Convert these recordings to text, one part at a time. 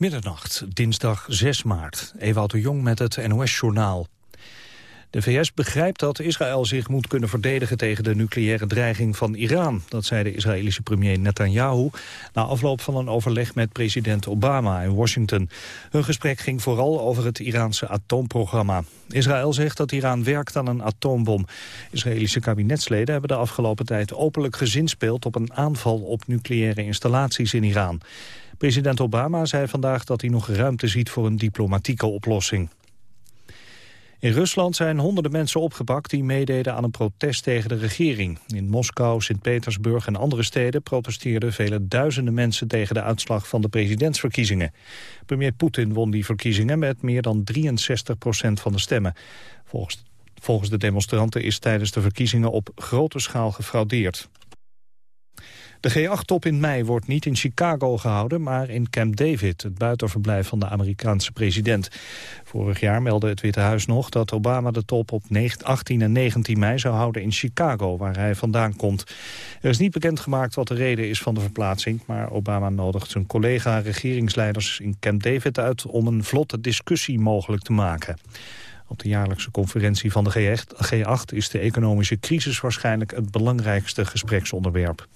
Middernacht, dinsdag 6 maart. Ewout de Jong met het NOS-journaal. De VS begrijpt dat Israël zich moet kunnen verdedigen tegen de nucleaire dreiging van Iran. Dat zei de Israëlische premier Netanyahu na afloop van een overleg met president Obama in Washington. Hun gesprek ging vooral over het Iraanse atoomprogramma. Israël zegt dat Iran werkt aan een atoombom. Israëlische kabinetsleden hebben de afgelopen tijd openlijk gezinspeeld op een aanval op nucleaire installaties in Iran. President Obama zei vandaag dat hij nog ruimte ziet voor een diplomatieke oplossing. In Rusland zijn honderden mensen opgepakt die meededen aan een protest tegen de regering. In Moskou, Sint-Petersburg en andere steden protesteerden vele duizenden mensen tegen de uitslag van de presidentsverkiezingen. Premier Poetin won die verkiezingen met meer dan 63 procent van de stemmen. Volgens, volgens de demonstranten is tijdens de verkiezingen op grote schaal gefraudeerd. De G8-top in mei wordt niet in Chicago gehouden, maar in Camp David, het buitenverblijf van de Amerikaanse president. Vorig jaar meldde het Witte Huis nog dat Obama de top op 18 en 19 mei zou houden in Chicago, waar hij vandaan komt. Er is niet bekendgemaakt wat de reden is van de verplaatsing, maar Obama nodigt zijn collega-regeringsleiders in Camp David uit om een vlotte discussie mogelijk te maken. Op de jaarlijkse conferentie van de G8 is de economische crisis waarschijnlijk het belangrijkste gespreksonderwerp.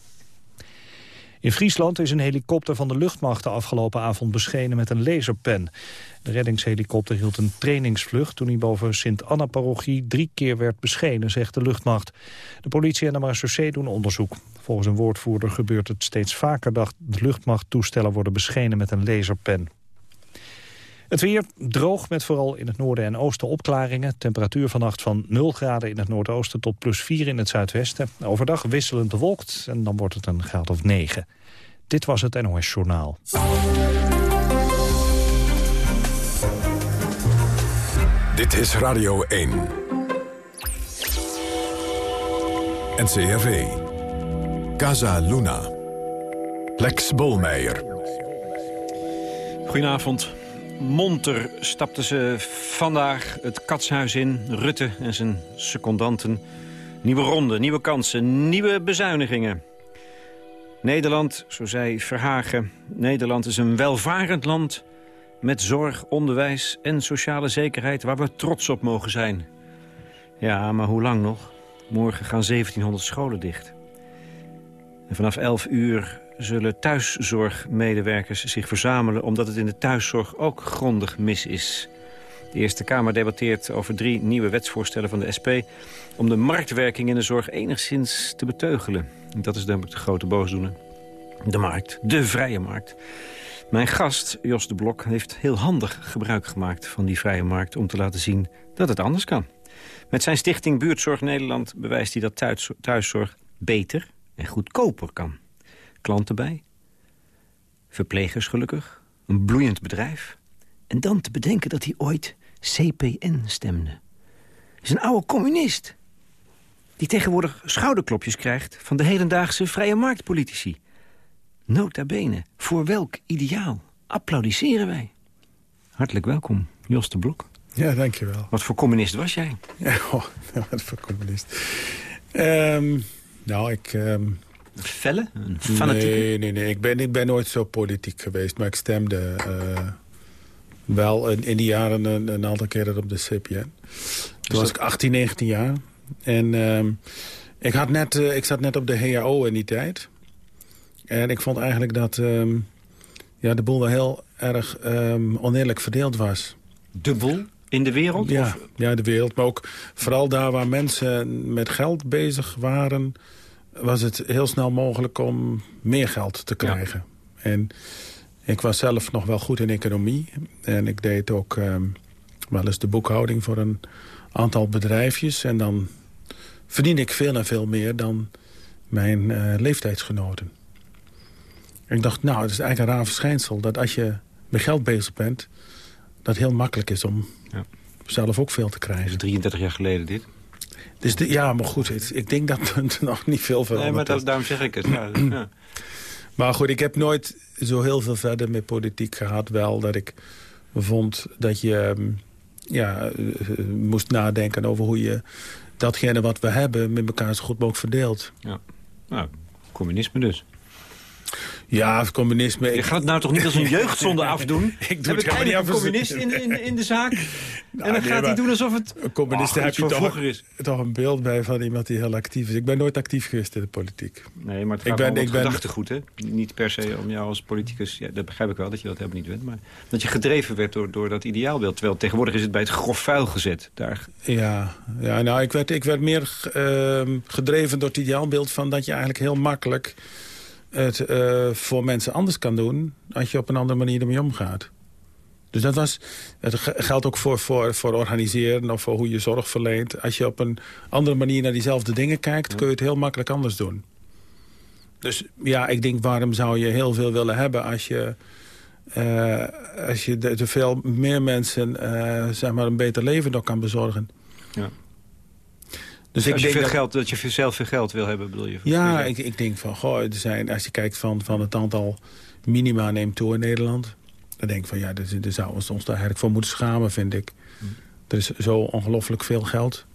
In Friesland is een helikopter van de luchtmacht de afgelopen avond beschenen met een laserpen. De reddingshelikopter hield een trainingsvlucht toen hij boven Sint-Anna-parochie drie keer werd beschenen, zegt de luchtmacht. De politie en de marechaussee doen onderzoek. Volgens een woordvoerder gebeurt het steeds vaker dat luchtmachttoestellen worden beschenen met een laserpen. Het weer droog met vooral in het noorden en oosten opklaringen. Temperatuur vannacht van 0 graden in het noordoosten tot plus 4 in het zuidwesten. Overdag wisselend bewolkt en dan wordt het een graad of 9. Dit was het NOS Journaal. Dit is Radio 1. NCRV. Casa Luna. Lex Bolmeijer. Goedenavond. Monter stapten ze vandaag het katshuis in. Rutte en zijn secondanten. Nieuwe ronde, nieuwe kansen, nieuwe bezuinigingen. Nederland, zo zei Verhagen, Nederland is een welvarend land... met zorg, onderwijs en sociale zekerheid waar we trots op mogen zijn. Ja, maar hoe lang nog? Morgen gaan 1700 scholen dicht. En vanaf 11 uur zullen thuiszorgmedewerkers zich verzamelen... omdat het in de thuiszorg ook grondig mis is. De Eerste Kamer debatteert over drie nieuwe wetsvoorstellen van de SP... om de marktwerking in de zorg enigszins te beteugelen. Dat is namelijk de grote boosdoener. De markt, de vrije markt. Mijn gast, Jos de Blok, heeft heel handig gebruik gemaakt van die vrije markt... om te laten zien dat het anders kan. Met zijn stichting Buurtzorg Nederland bewijst hij dat thuiszorg beter en goedkoper kan klanten bij. Verplegers gelukkig. Een bloeiend bedrijf. En dan te bedenken dat hij ooit CPN stemde. is een oude communist. Die tegenwoordig schouderklopjes krijgt van de hedendaagse vrije marktpolitici. Nota bene, voor welk ideaal applaudisseren wij? Hartelijk welkom, Jos de Blok. Ja, dankjewel. Wat voor communist was jij? Ja, oh, wat voor communist. Um, nou, ik, um, felle? Een fanatieke? Nee, nee, nee. Ik ben, ik ben nooit zo politiek geweest. Maar ik stemde uh, wel in, in, die jaren een, een, aantal keren op de CPN. Toen was ik 18, 19 jaar. En uh, ik, had net, uh, ik zat net op de HAO in die tijd. En ik vond eigenlijk dat um, ja, de boel wel heel erg um, oneerlijk verdeeld was. De boel? In de wereld? Ja, of? ja, de wereld. Maar ook vooral daar waar mensen met geld bezig waren was het heel snel mogelijk om meer geld te krijgen. En ik was zelf nog wel goed in economie. En ik deed ook um, wel eens de boekhouding voor een aantal bedrijfjes. En dan verdiende ik veel en veel meer dan mijn uh, leeftijdsgenoten. En ik dacht, nou, het is eigenlijk een raar verschijnsel... dat als je met geld bezig bent, dat het heel makkelijk is om ja. zelf ook veel te krijgen. Dat is 33 jaar geleden dit? Dus de, ja, maar goed, ik denk dat er nog niet veel veranderd Nee, maar dat, daarom zeg ik het. Ja, ja. Maar goed, ik heb nooit zo heel veel verder met politiek gehad. Wel dat ik vond dat je ehm, ja, eh, moest nadenken over hoe je datgene wat we hebben... met elkaar zo goed mogelijk verdeelt. Ja, nou, communisme dus. Ja, het communisme... Je gaat het nou toch niet als een jeugdzonde afdoen? ik doe heb het niet een communist in, in, in de zaak? en dan nee, gaat hij doen alsof het... Een communist Ach, heb je toch, is. toch een beeld bij van iemand die heel actief is. Ik ben nooit actief geweest in de politiek. Nee, maar het Ik gaat ben- ben, om ik het ben- gedachtegoed, hè? Niet per se om jou als politicus... Ja, dat begrijp ik wel, dat je dat helemaal niet bent. Maar dat je gedreven werd door, door dat ideaalbeeld. Terwijl tegenwoordig is het bij het grof vuil gezet. Daar, Ja, ja nou, ik werd, ik werd meer ehm, gedreven door het ideaalbeeld van dat je eigenlijk heel makkelijk het eh, voor mensen anders kan doen als je op een andere manier ermee omgaat. Dus dat was, het ge- geldt ook voor, voor, voor organiseren of voor hoe je zorg verleent. Als je op een andere manier naar diezelfde dingen kijkt, kun je het heel makkelijk anders doen. Dus ja, ik denk, waarom zou je heel veel willen hebben als je, eh, als je de veel meer mensen eh, zeg maar een beter leven door kan bezorgen. Ja. Dus als je denk veel dat- geld, dat je zelf veel geld wil hebben, bedoel je? Ja, ik, ik denk van, goh, er zijn, als je kijkt van, van het aantal minima neemt toe in Nederland... dan denk ik van, ja, daar, zouden we ons daar eigenlijk voor moeten schamen, vind ik. Hm. Er is zo ongelooflijk veel geld.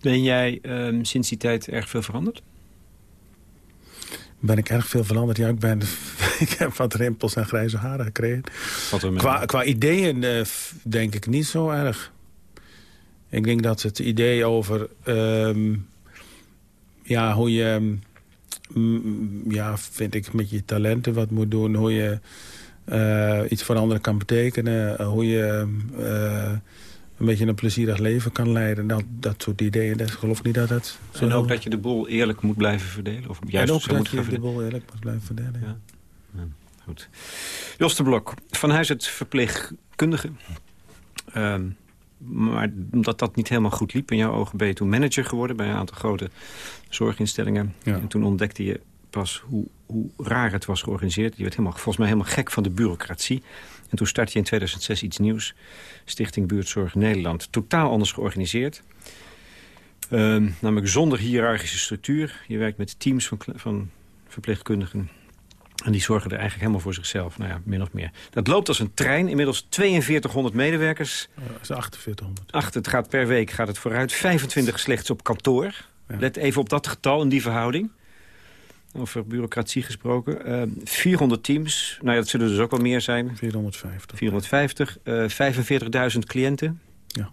Ben jij ehm, sinds die tijd erg veel veranderd? Ben ik erg veel veranderd? Ja, ik, ben, ik heb wat rimpels en grijze haren gekregen. Qua, qua ideeën eh, denk ik niet zo erg. Ik denk dat het idee over ehm, ja, hoe je, mm, ja, vind ik, met je talenten wat moet doen. Hoe je eh, iets voor anderen kan betekenen. eh, hoe je eh, een beetje een plezierig leven kan leiden. Dat, dat soort ideeën, dat geloof ik niet dat dat... zo En ook dat je de boel eerlijk moet blijven verdelen? Of en juist ook zo dat moet je de boel eerlijk moet blijven verdelen. ja. Ja. Goed. Jos de Blok, van huis het verpleegkundige. Ehm, maar omdat dat niet helemaal goed liep in jouw ogen... ben je toen manager geworden bij een aantal grote zorginstellingen. Ja. En toen ontdekte je pas hoe, hoe raar het was georganiseerd. Je werd helemaal, volgens mij helemaal gek van de bureaucratie. En toen startte je in 2006 iets nieuws. Stichting Buurtzorg Nederland. Totaal anders georganiseerd. Ehm, namelijk zonder hiërarchische structuur. Je werkt met teams van, van verpleegkundigen. En die zorgen er eigenlijk helemaal voor zichzelf. Nou ja, min of meer. Dat loopt als een trein. Inmiddels 4200 medewerkers. Ja, dat is 4800. Achter het gaat per week gaat het vooruit. 25 slechts op kantoor. Ja. Let even op dat getal en die verhouding. Over bureaucratie gesproken. Eh, 400 teams. Nou ja, dat zullen dus ook wel meer zijn. 450. 450. eh 45.000 cliënten. Ja.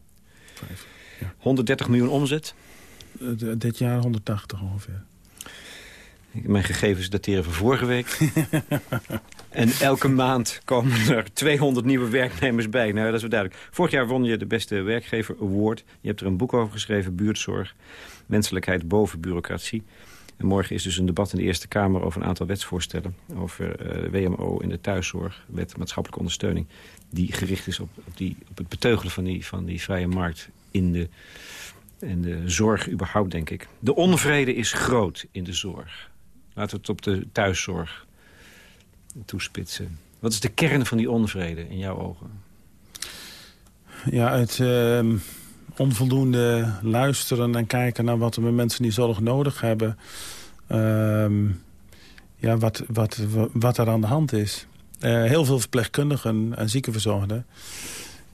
Vijf. 130 miljoen omzet. D- dit jaar 180 ongeveer. Mijn gegevens dateren van vorige week. en elke maand komen er 200 nieuwe werknemers bij. Nou, dat is wel duidelijk. Vorig jaar won je de beste werkgever award. Je hebt er een boek over geschreven, Buurtzorg. Menselijkheid boven bureaucratie. En morgen is dus een debat in de Eerste Kamer over een aantal wetsvoorstellen. Over eh, WMO in de thuiszorg, wet maatschappelijke ondersteuning. Die gericht is op, op, die, op het beteugelen van die, van die vrije markt in de, in de zorg überhaupt, denk ik. De onvrede is groot in de zorg. Laten we het op de thuiszorg toespitsen. Wat is de kern van die onvrede in jouw ogen? Ja, het ehm, onvoldoende luisteren en kijken naar wat met mensen die zorg nodig hebben. Ehm, ja, wat, wat, wat er aan de hand is. Eh, heel veel verpleegkundigen en ziekenverzorgenden...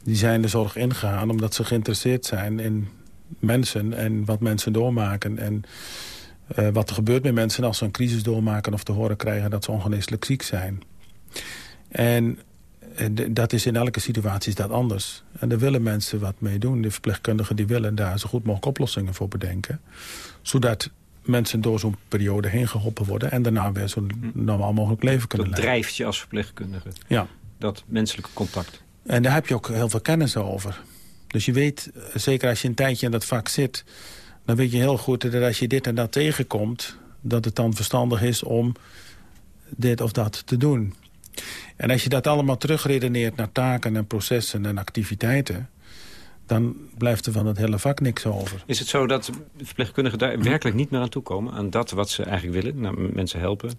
die zijn de zorg ingegaan omdat ze geïnteresseerd zijn in mensen... en wat mensen doormaken en eh, wat er gebeurt met mensen... als ze een crisis doormaken of te horen krijgen dat ze ongeneeslijk ziek zijn. En eh, dat is in elke situatie is dat anders. En daar willen mensen wat mee doen. De verpleegkundigen die willen daar zo goed mogelijk oplossingen voor bedenken. Zodat mensen door zo'n periode heen geholpen worden... en daarna weer zo'n normaal mogelijk leven kunnen Dat leiden. drijft je als verpleegkundige. Ja. Dat menselijke contact. En daar heb je ook heel veel kennis over. Dus je weet, eh, zeker als je een tijdje in dat vak zit... dan weet je heel goed dat als je dit en dat tegenkomt... dat het dan verstandig is om dit of dat te doen. En als je dat allemaal terugredeneert naar taken en processen en activiteiten... dan blijft er van het hele vak niks over. Is het zo dat verpleegkundigen daar werkelijk niet meer aan toekomen? Aan dat wat ze eigenlijk willen? Nou, mensen helpen?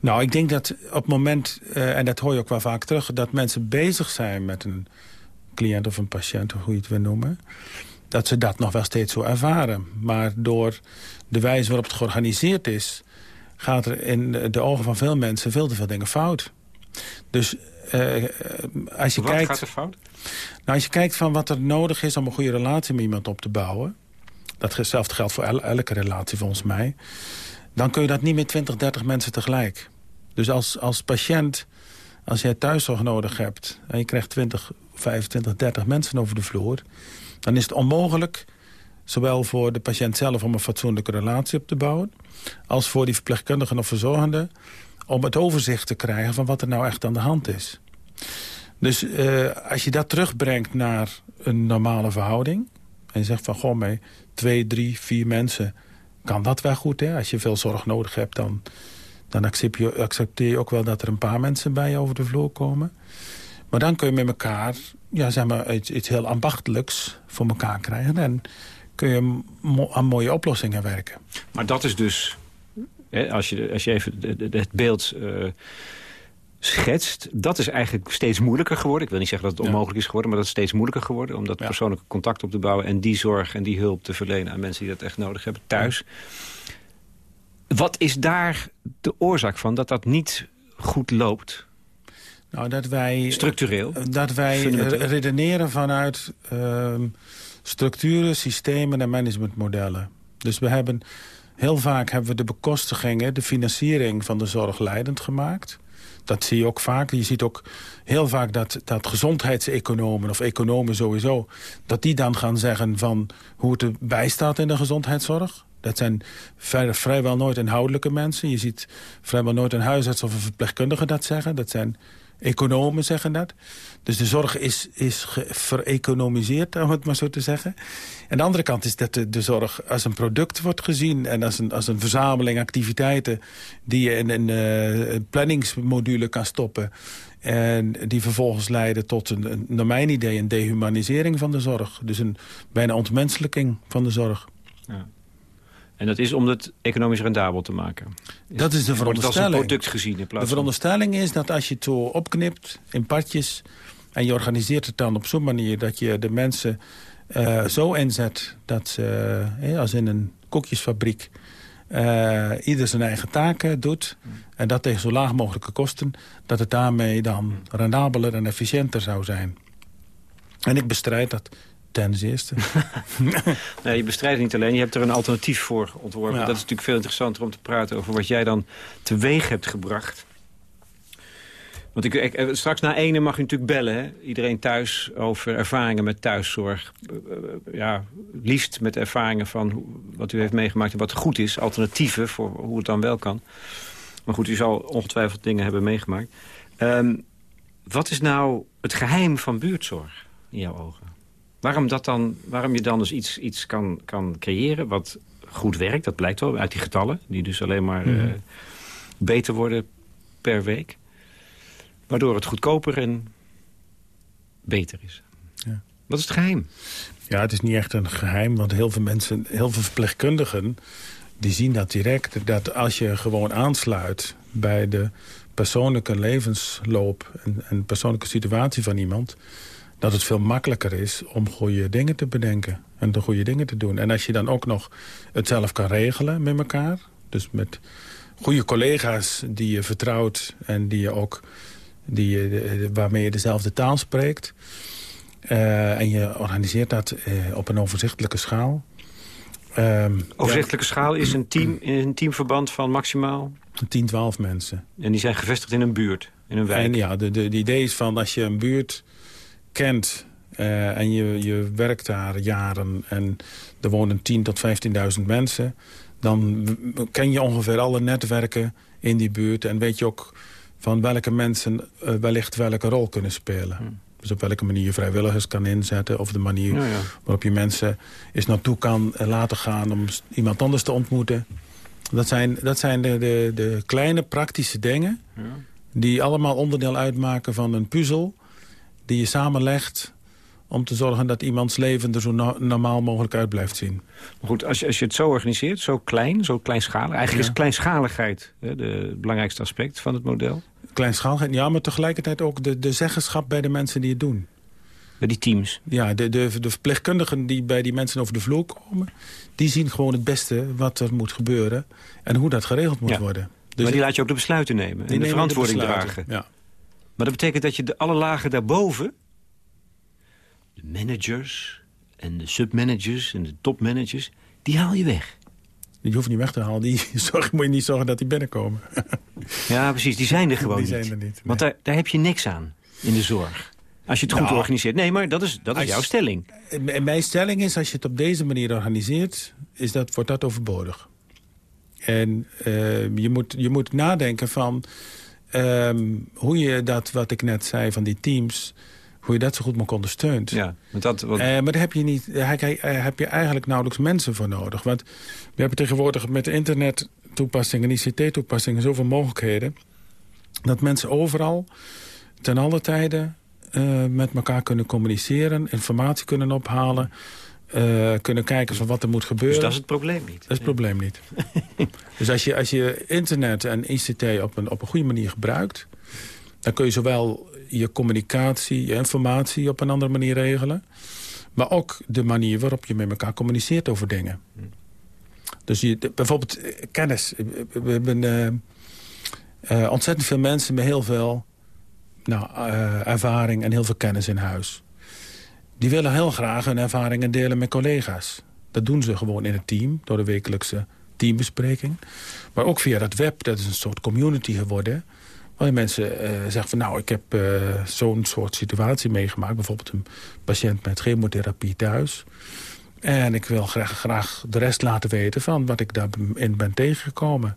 Nou, ik denk dat op het moment, eh, en dat hoor je ook wel vaak terug... dat mensen bezig zijn met een cliënt of een patiënt, of hoe je het wil noemen... dat ze dat nog wel steeds zo ervaren. Maar door de wijze waarop het georganiseerd is... gaat er in de ogen van veel mensen veel te veel dingen fout. Dus eh, als je wat kijkt... gaat er fout? Nou, als je kijkt van wat er nodig is om een goede relatie met iemand op te bouwen... datzelfde geldt voor el- elke relatie volgens mij... dan kun je dat niet met 20, 30 mensen tegelijk. Dus als, als patiënt, als jij thuiszorg nodig hebt... en je krijgt 20, 25, 30 mensen over de vloer... dan is het onmogelijk, zowel voor de patiënt zelf... om een fatsoenlijke relatie op te bouwen... als voor die verpleegkundigen of verzorgenden... om het overzicht te krijgen van wat er nou echt aan de hand is. Dus uh, als je dat terugbrengt naar een normale verhouding... en je zegt van, goh, mee twee, drie, vier mensen... kan dat wel goed, hè? Als je veel zorg nodig hebt, dan, dan accepteer je ook wel... dat er een paar mensen bij je over de vloer komen. Maar dan kun je met elkaar ja, zeg maar, iets, iets heel ambachtelijks voor elkaar krijgen... en kun je aan mooie oplossingen werken. Maar dat is dus, hè, als, je, als je even het beeld... Uh schetst, dat is eigenlijk steeds moeilijker geworden. Ik wil niet zeggen dat het onmogelijk is geworden, maar dat is steeds moeilijker geworden. Om dat persoonlijke contact op te bouwen en die zorg en die hulp te verlenen aan mensen die dat echt nodig hebben thuis. Wat is daar de oorzaak van dat dat niet goed loopt? Nou, dat wij, Structureel? Dat wij redeneren vanuit uh, structuren, systemen en managementmodellen. Dus we hebben heel vaak hebben we de bekostigingen, de financiering van de zorg leidend gemaakt dat zie je ook vaak. Je ziet ook heel vaak dat, dat gezondheidseconomen of economen sowieso... dat die dan gaan zeggen van hoe het erbij staat in de gezondheidszorg. Dat zijn vrijwel nooit inhoudelijke mensen. Je ziet vrijwel nooit een huisarts of een verpleegkundige dat zeggen. Dat zijn Economen zeggen dat. Dus de zorg is, is vereconomiseerd, om het maar zo te zeggen. En de andere kant is dat de, de zorg als een product wordt gezien... en als een, als een verzameling activiteiten die je in een uh, planningsmodule kan stoppen... en die vervolgens leiden tot, een, een, naar mijn idee, een dehumanisering van de zorg. Dus een bijna ontmenselijking van de zorg. Ja. En dat is om het economisch rendabel te maken. dat is de veronderstelling. Wordt als een product gezien in plaats De veronderstelling is dat als je het zo opknipt in partjes... en je organiseert het dan op zo'n manier dat je de mensen uh, zo inzet... dat ze, eh, als in een koekjesfabriek... Uh, ieder zijn eigen taken doet... en dat tegen zo laag mogelijke kosten... dat het daarmee dan rendabeler en efficiënter zou zijn. En ik bestrijd dat ten zeerste. nee, je bestrijdt niet alleen, je hebt er een alternatief voor ontworpen. Dat is natuurlijk veel interessanter om te praten over wat jij dan teweeg hebt gebracht. Want ik, ik, straks na ene mag u natuurlijk bellen. Hè? Iedereen thuis over ervaringen met thuiszorg. Eh, eh, ja, liefst met ervaringen van wat u heeft meegemaakt en wat goed is. Alternatieven voor hoe het dan wel kan. Maar goed, u zal ongetwijfeld dingen hebben meegemaakt. Ehm, wat is nou het geheim van buurtzorg in jouw ogen? Waarom, dat dan, waarom je dan dus iets, iets kan, kan creëren wat goed werkt, dat blijkt wel uit die getallen... die dus alleen maar mhm. eh, beter worden per week. Waardoor het goedkoper en beter is. Ja. Wat is het geheim? Ja, het is niet echt een geheim, want heel veel mensen, heel veel verpleegkundigen... die zien dat direct, dat als je gewoon aansluit bij de persoonlijke levensloop... en, en persoonlijke situatie van iemand dat het veel makkelijker is om goede dingen te bedenken. En de goede dingen te doen. En als je dan ook nog het zelf kan regelen met elkaar. Dus met goede collega's die je vertrouwt. En die je ook, die je, waarmee je dezelfde taal spreekt. Uh, en je organiseert dat uh, op een overzichtelijke schaal. Um, overzichtelijke ja. schaal is een, team, een teamverband van maximaal? 10, 12 mensen. En die zijn gevestigd in een buurt, in een wijk? En ja, de, de, de idee is van als je een buurt kent uh, en je, je werkt daar jaren en er wonen 10.000 tot 15.000 mensen... dan ken je ongeveer alle netwerken in die buurt... en weet je ook van welke mensen uh, wellicht welke rol kunnen spelen. Hmm. Dus op welke manier je vrijwilligers kan inzetten... of de manier ja, ja. waarop je mensen eens naartoe kan laten gaan... om iemand anders te ontmoeten. Dat zijn, dat zijn de, de, de kleine praktische dingen... Ja. die allemaal onderdeel uitmaken van een puzzel die je samenlegt om te zorgen dat iemands leven er zo normaal mogelijk uit blijft zien. Maar goed, als je, als je het zo organiseert, zo klein, zo kleinschalig... eigenlijk is kleinschaligheid hè, de, het belangrijkste aspect van het model. Kleinschaligheid, ja, maar tegelijkertijd ook de, de zeggenschap bij de mensen die het doen. Bij die teams? Ja, de, de, de verpleegkundigen die bij die mensen over de vloer komen... die zien gewoon het beste wat er moet gebeuren en hoe dat geregeld moet worden. Dus maar die laat je ook de besluiten nemen en de verantwoording dragen. Ja. Maar dat betekent dat je de alle lagen daarboven... de managers en de submanagers en de topmanagers... die haal je weg. Die hoeft niet weg te halen. Die zorg, moet je niet zorgen dat die binnenkomen. Ja, precies. Die zijn er gewoon Die niet. zijn er niet, nee. Want daar, daar heb je niks aan in de zorg. Als je het goed Nou, organiseert. Nee, maar dat is, dat is jouw stelling. En mijn stelling is, als je het op deze manier organiseert... Is dat, wordt dat overbodig. En eh, je, moet, je moet nadenken van... ehm, hoe je dat, wat ik net zei van die teams... hoe je dat zo goed mogelijk ondersteunt. Ja, want dat, Eh, maar daar heb je, niet, daar heb je- eigenlijk nauwelijks mensen voor nodig. Want we hebben tegenwoordig met internet-toepassingen... ICT-toepassingen zoveel mogelijkheden... dat mensen overal, ten alle tijden... eh, met elkaar kunnen communiceren, informatie kunnen ophalen... eh, kunnen kijken van wat er moet gebeuren. dus dat is het probleem niet. Dat is het probleem niet. dus als je, als je internet en ICT op een, op een goede manier gebruikt... dan kun je zowel je communicatie, je informatie op een andere manier regelen... maar ook de manier waarop je met elkaar communiceert over dingen. Dus je, bijvoorbeeld eh, kennis. We hebben eh, ontzettend veel mensen met heel veel nou, ervaring en heel veel kennis in huis. Die willen heel graag hun ervaringen delen met collega's. Dat doen ze gewoon in het team, door de wekelijkse teambespreking. Maar ook via dat web, dat is een soort community geworden... waarin mensen eh, zeggen van nou, ik heb eh, zo'n soort situatie meegemaakt. Bijvoorbeeld een patiënt met chemotherapie thuis. En ik wil graag, graag de rest laten weten van wat ik daarin ben tegengekomen.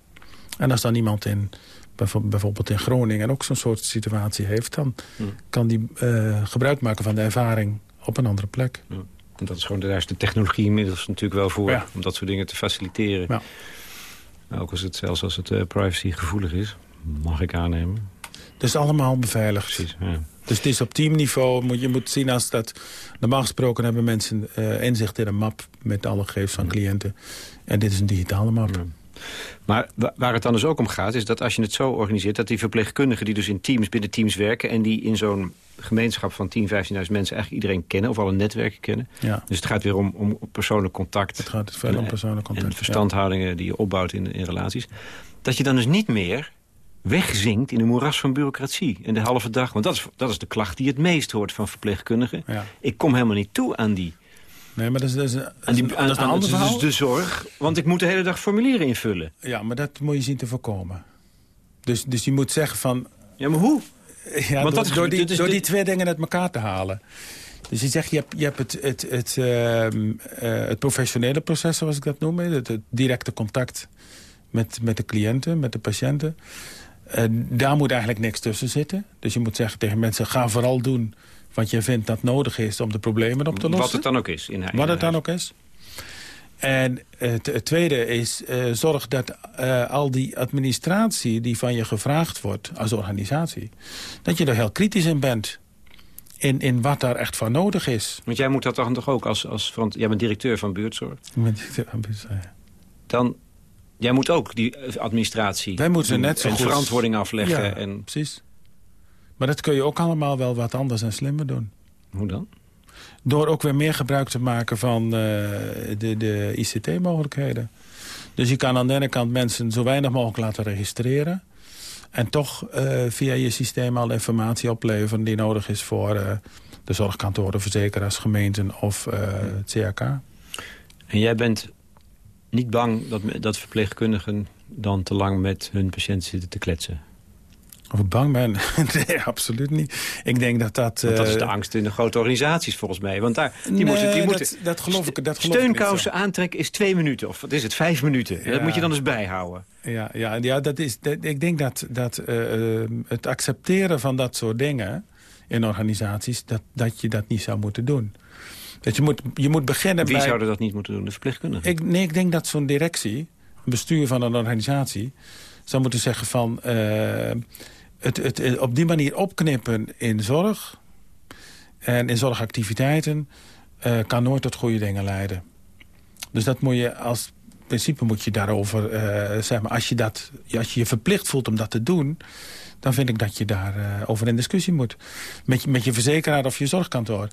En als dan iemand in, bijvo- bijvoorbeeld in Groningen ook zo'n soort situatie heeft... dan kan die eh, gebruik maken van de ervaring op een andere plek. Ja. En dat is gewoon, daar is de technologie inmiddels natuurlijk wel voor. Ja. Om dat soort dingen te faciliteren. Ja. Ook als het, zelfs als het eh, privacy gevoelig is. Mag ik aannemen. Het is allemaal beveiligd. Precies, ja. Dus het is op teamniveau. Moet, je moet zien als dat... Normaal gesproken hebben mensen eh, inzicht in een map... met alle gegevens van cliënten. En dit is een digitale map. Maar wa- waar het dan dus ook om gaat, is dat als je het zo organiseert... dat die verpleegkundigen die dus in teams, binnen teams werken... en die in zo'n gemeenschap van 10.000, 15.000 mensen eigenlijk iedereen kennen... of alle netwerken kennen. Ja. Dus het gaat weer om, om persoonlijk contact. Het gaat veel om persoonlijk contact. En verstandhoudingen die je opbouwt in, in relaties. Dat je dan dus niet meer wegzinkt in een moeras van bureaucratie. En de halve dag, want dat is, dat is de klacht die je het meest hoort van verpleegkundigen. Ja. Ik kom helemaal niet toe aan die, Nee, maar dat is, dat is, die aan, dat is een ander dus verhaal. de zorg. Want ik moet de hele dag formulieren invullen. Ja, maar dat moet je zien te voorkomen. Dus, dus je moet zeggen van... Ja, maar hoe? Ja, Want door, dat is- door, die, door die twee dingen uit elkaar te halen. Dus je zegt, je hebt, je hebt het, het, het, ehm, eh, het professionele proces, zoals ik dat noem. Het, het directe contact met, met de cliënten, met de patiënten. En daar moet eigenlijk niks tussen zitten. Dus je moet zeggen tegen mensen, ga vooral doen wat je vindt dat nodig is om de problemen op te lossen. Wat het dan ook is. In, Wat het dan ook is. En het, het tweede is, eh, zorg dat eh, al die administratie die van je gevraagd wordt als organisatie... dat je er heel kritisch in bent. In, in wat daar echt voor nodig is. Want jij moet dat dan toch ook als... als verant- jij bent directeur van buurtzorg. Dan, jij moet ook die eh, administratie Wij moeten net zo en goed- verantwoording afleggen. Ja, En, precies. Maar dat kun je ook allemaal wel wat anders en slimmer doen. hoe dan? Door ook weer meer gebruik te maken van eh, de, de ICT-mogelijkheden. Dus je kan aan de ene kant mensen zo weinig mogelijk laten registreren. En toch eh, via je systeem al informatie opleveren die nodig is voor eh, de zorgkantoren, verzekeraars, gemeenten of het CAK. En jij bent niet bang dat, dat verpleegkundigen dan te lang met hun patiënt zitten te kletsen? Of ik bang ben? nee, absoluut niet. Ik denk dat dat... Want dat is eh, de angst in de grote organisaties volgens mij. Want daar, die nee, moeten, die dat- moeten dat geloof ik- dat geloof ik niet aantrekken is twee minuten. Of wat is het, vijf minuten. Dat moet je dan eens bijhouden. Ja, ja, ja dat is, dat- ik denk dat, dat eh, eh, het accepteren van dat soort dingen in organisaties... dat, dat je dat niet zou moeten doen. Dat je, moet, je moet beginnen Wie bij... zou dat niet moeten doen? De verpleegkundigen? Ik, nee, ik denk dat zo'n directie, een bestuur van een organisatie... zou moeten zeggen van... eh, het, het, op die manier opknippen in zorg... en in zorgactiviteiten... eh, kan nooit tot goede dingen leiden. Dus dat moet je als principe moet je daarover... eh, zeg maar, als je, dat, als je je verplicht voelt om dat te doen... dan vind ik dat je daarover over in discussie moet. Met, je- met je verzekeraar of je zorgkantoor.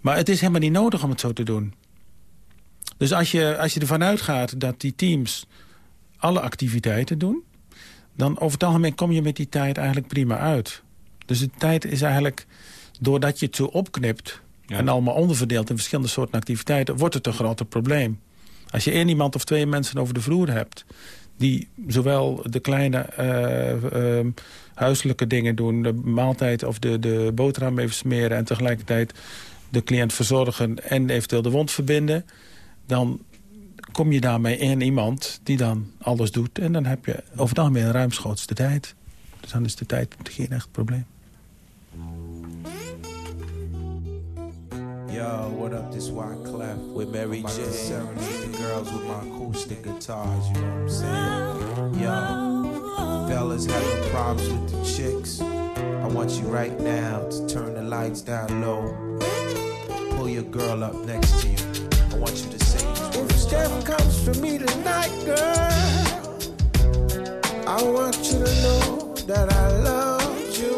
Maar het is helemaal niet nodig om het zo te doen. Dus als je, als je ervan uitgaat dat die teams alle activiteiten doen... dan over het algemeen kom je met die tijd eigenlijk prima uit. Dus de tijd is eigenlijk, doordat je het zo opknipt... Ja. en allemaal onderverdeelt in verschillende soorten activiteiten... wordt het een groter probleem. Als je één iemand of twee mensen over de vloer hebt... die zowel de kleine ehm, huiselijke dingen doen... de maaltijd of de, de boterham even smeren... en tegelijkertijd de cliënt verzorgen en eventueel de wond verbinden... dan kom je daarmee één iemand die dan alles doet. En dan heb je over het algemeen ruimschoots de tijd. Dus dan is de tijd geen echt probleem. Yo, what up, this White Clef with Mary J. Serenade the girls with my acoustic guitars, you know what I'm saying? Yo, fellas having problems with the chicks. I want you right now to turn the lights down low. Pull your girl up next to you. I want you to say Steph comes for me tonight, girl, I want you to know that I love you.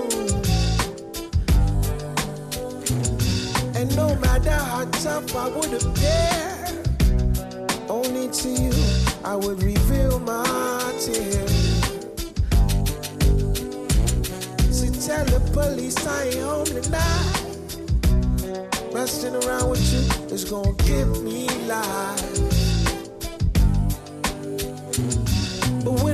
And no matter how tough I would appear, only to you I would reveal my tears. So tell the police I ain't home tonight. Messing around with you is gonna give me life.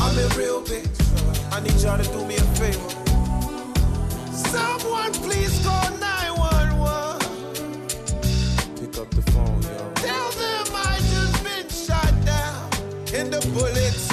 I'm in real big. I need y'all to do me a favor. Someone please call 911. Pick up the phone, yo. Tell them I just been shot down and the bullets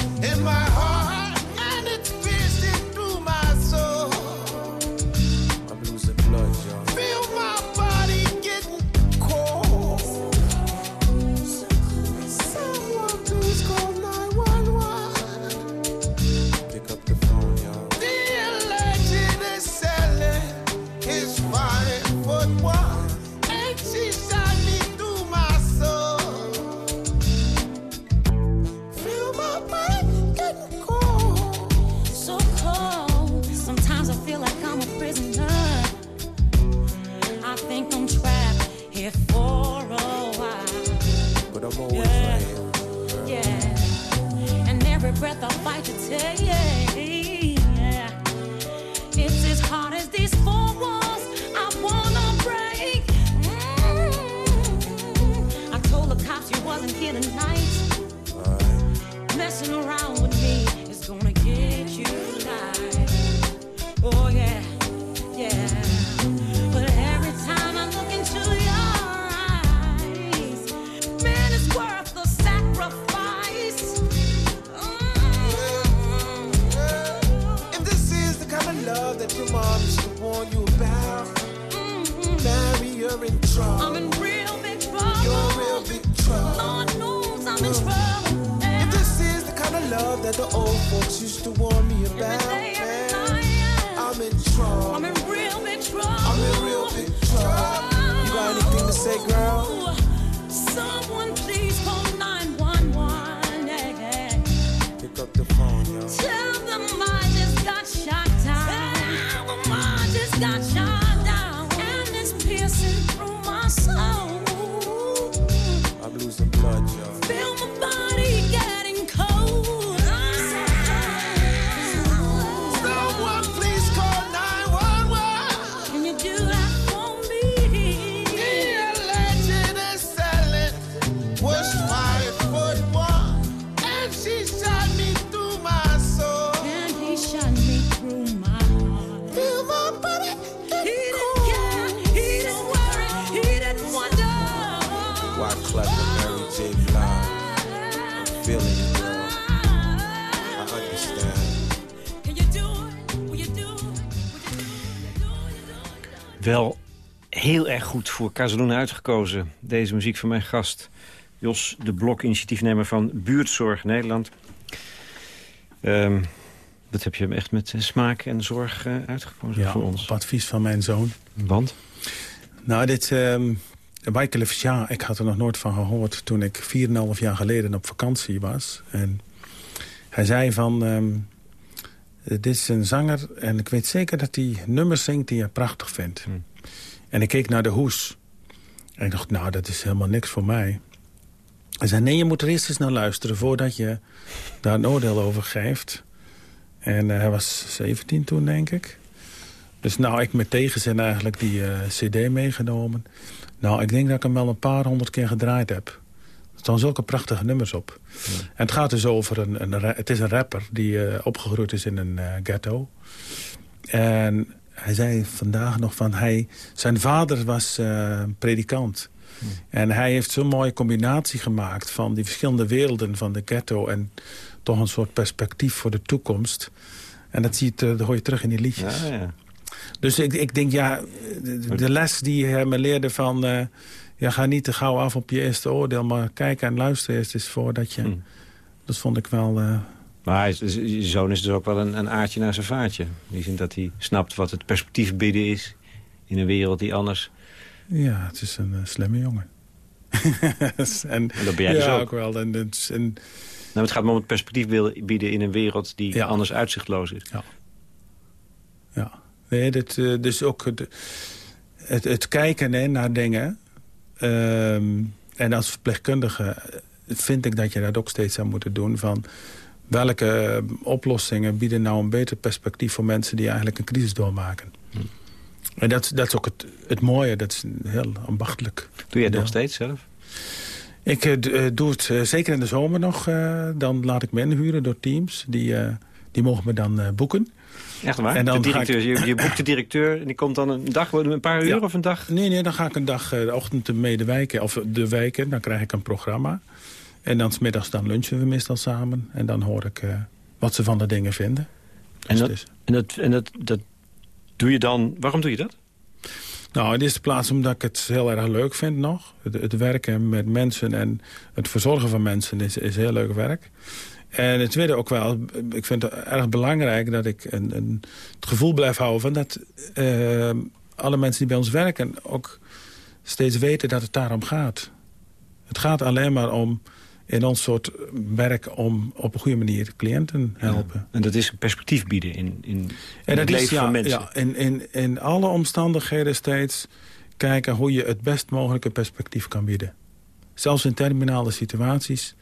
do it? Will you do it? Wel heel erg goed voor Casaluna uitgekozen. Deze muziek van mijn gast Jos de Blok, initiatiefnemer van Buurtzorg Nederland. Ehm, dat heb je echt met eh, smaak en zorg eh, uitgekozen Ja, voor ons. op advies van mijn zoon. Want? Nou, dit ehm, de Jean, ik had er nog nooit van gehoord... toen ik 4,5 jaar geleden op vakantie was. En hij zei van... ehm, dit is een zanger en ik weet zeker dat hij nummers zingt die je prachtig vindt. En ik keek naar de hoes. En ik dacht, nou, dat is helemaal niks voor mij. Hij zei, nee, je moet er eerst eens naar luisteren... voordat je daar een oordeel over geeft. En eh, hij was 17 toen, denk ik. Dus nou, ik met tegenzin eigenlijk die eh, cd meegenomen. Nou, ik denk dat ik hem wel een paar honderd keer gedraaid heb. Er staan zulke prachtige nummers op. En het gaat dus over een... een het is een rapper die eh, opgegroeid is in een eh, ghetto. En hij zei vandaag nog van... Hij, zijn vader was eh, predikant. En hij heeft zo'n mooie combinatie gemaakt... van die verschillende werelden van de ghetto... en toch een soort perspectief voor de toekomst. En dat, zie je, dat hoor je terug in die liedjes. Ja, ja. Dus ik, ik denk, ja, de, de les die hij me leerde van... eh, ja, ga niet te gauw af op je eerste oordeel... maar kijk en luister eerst eens voordat je... Hmm. Dat vond ik wel... eh, Maar dus- je zoon is dus ook wel een, een aardje naar zijn vaartje. In die zin dat hij snapt wat het perspectief bieden is... in een wereld die anders... ja, het is een eh, slimme jongen. en, En dat ben jij dus ja, ook. ook wel. En, het- en, Nou, het gaat me om het perspectief bieden in een wereld die Ja. anders uitzichtloos is. ja. Nee, dit, eh, dus ook het, het, het kijken hè, naar dingen... ehm, en als verpleegkundige vind ik dat je dat ook steeds zou moeten doen... van welke eh, oplossingen bieden nou een beter perspectief... voor mensen die eigenlijk een crisis doormaken. En dat, dat is ook het, het mooie, dat is heel ambachtelijk. Doe jij het Ja. nog steeds zelf? Ik eh, doe het zeker in de zomer nog. dan laat ik me inhuren door teams. Die, die mogen me dan boeken. Echt waar? En dan de ik- directeur, je, je boekt de directeur en die komt dan een dag, een paar uur Ja. of een dag? Nee, nee, dan ga ik een dag eh, de ochtend mee de wijken, of de wijken. Dan krijg ik een programma. En dan 's middags dan lunchen we meestal samen. En dan hoor ik eh, wat ze van de dingen vinden. Dus En dat- En, dat, en dat, dat doe je dan... Waarom doe je dat? Nou, in de eerste plaats omdat ik het heel erg leuk vind nog. Het, het werken met mensen en het verzorgen van mensen is, is heel leuk werk. En het tweede ook wel, ik vind het erg belangrijk dat ik een, een, het gevoel blijf houden... van dat eh, alle mensen die bij ons werken ook steeds weten dat het daarom gaat. Het gaat alleen maar om in ons soort werk om op een goede manier cliënten helpen. En dat is een perspectief bieden in, in, in En het dat is, leven ja, van mensen. Ja, in, in, in alle omstandigheden steeds kijken hoe je het best mogelijke perspectief kan bieden. Zelfs in terminale situaties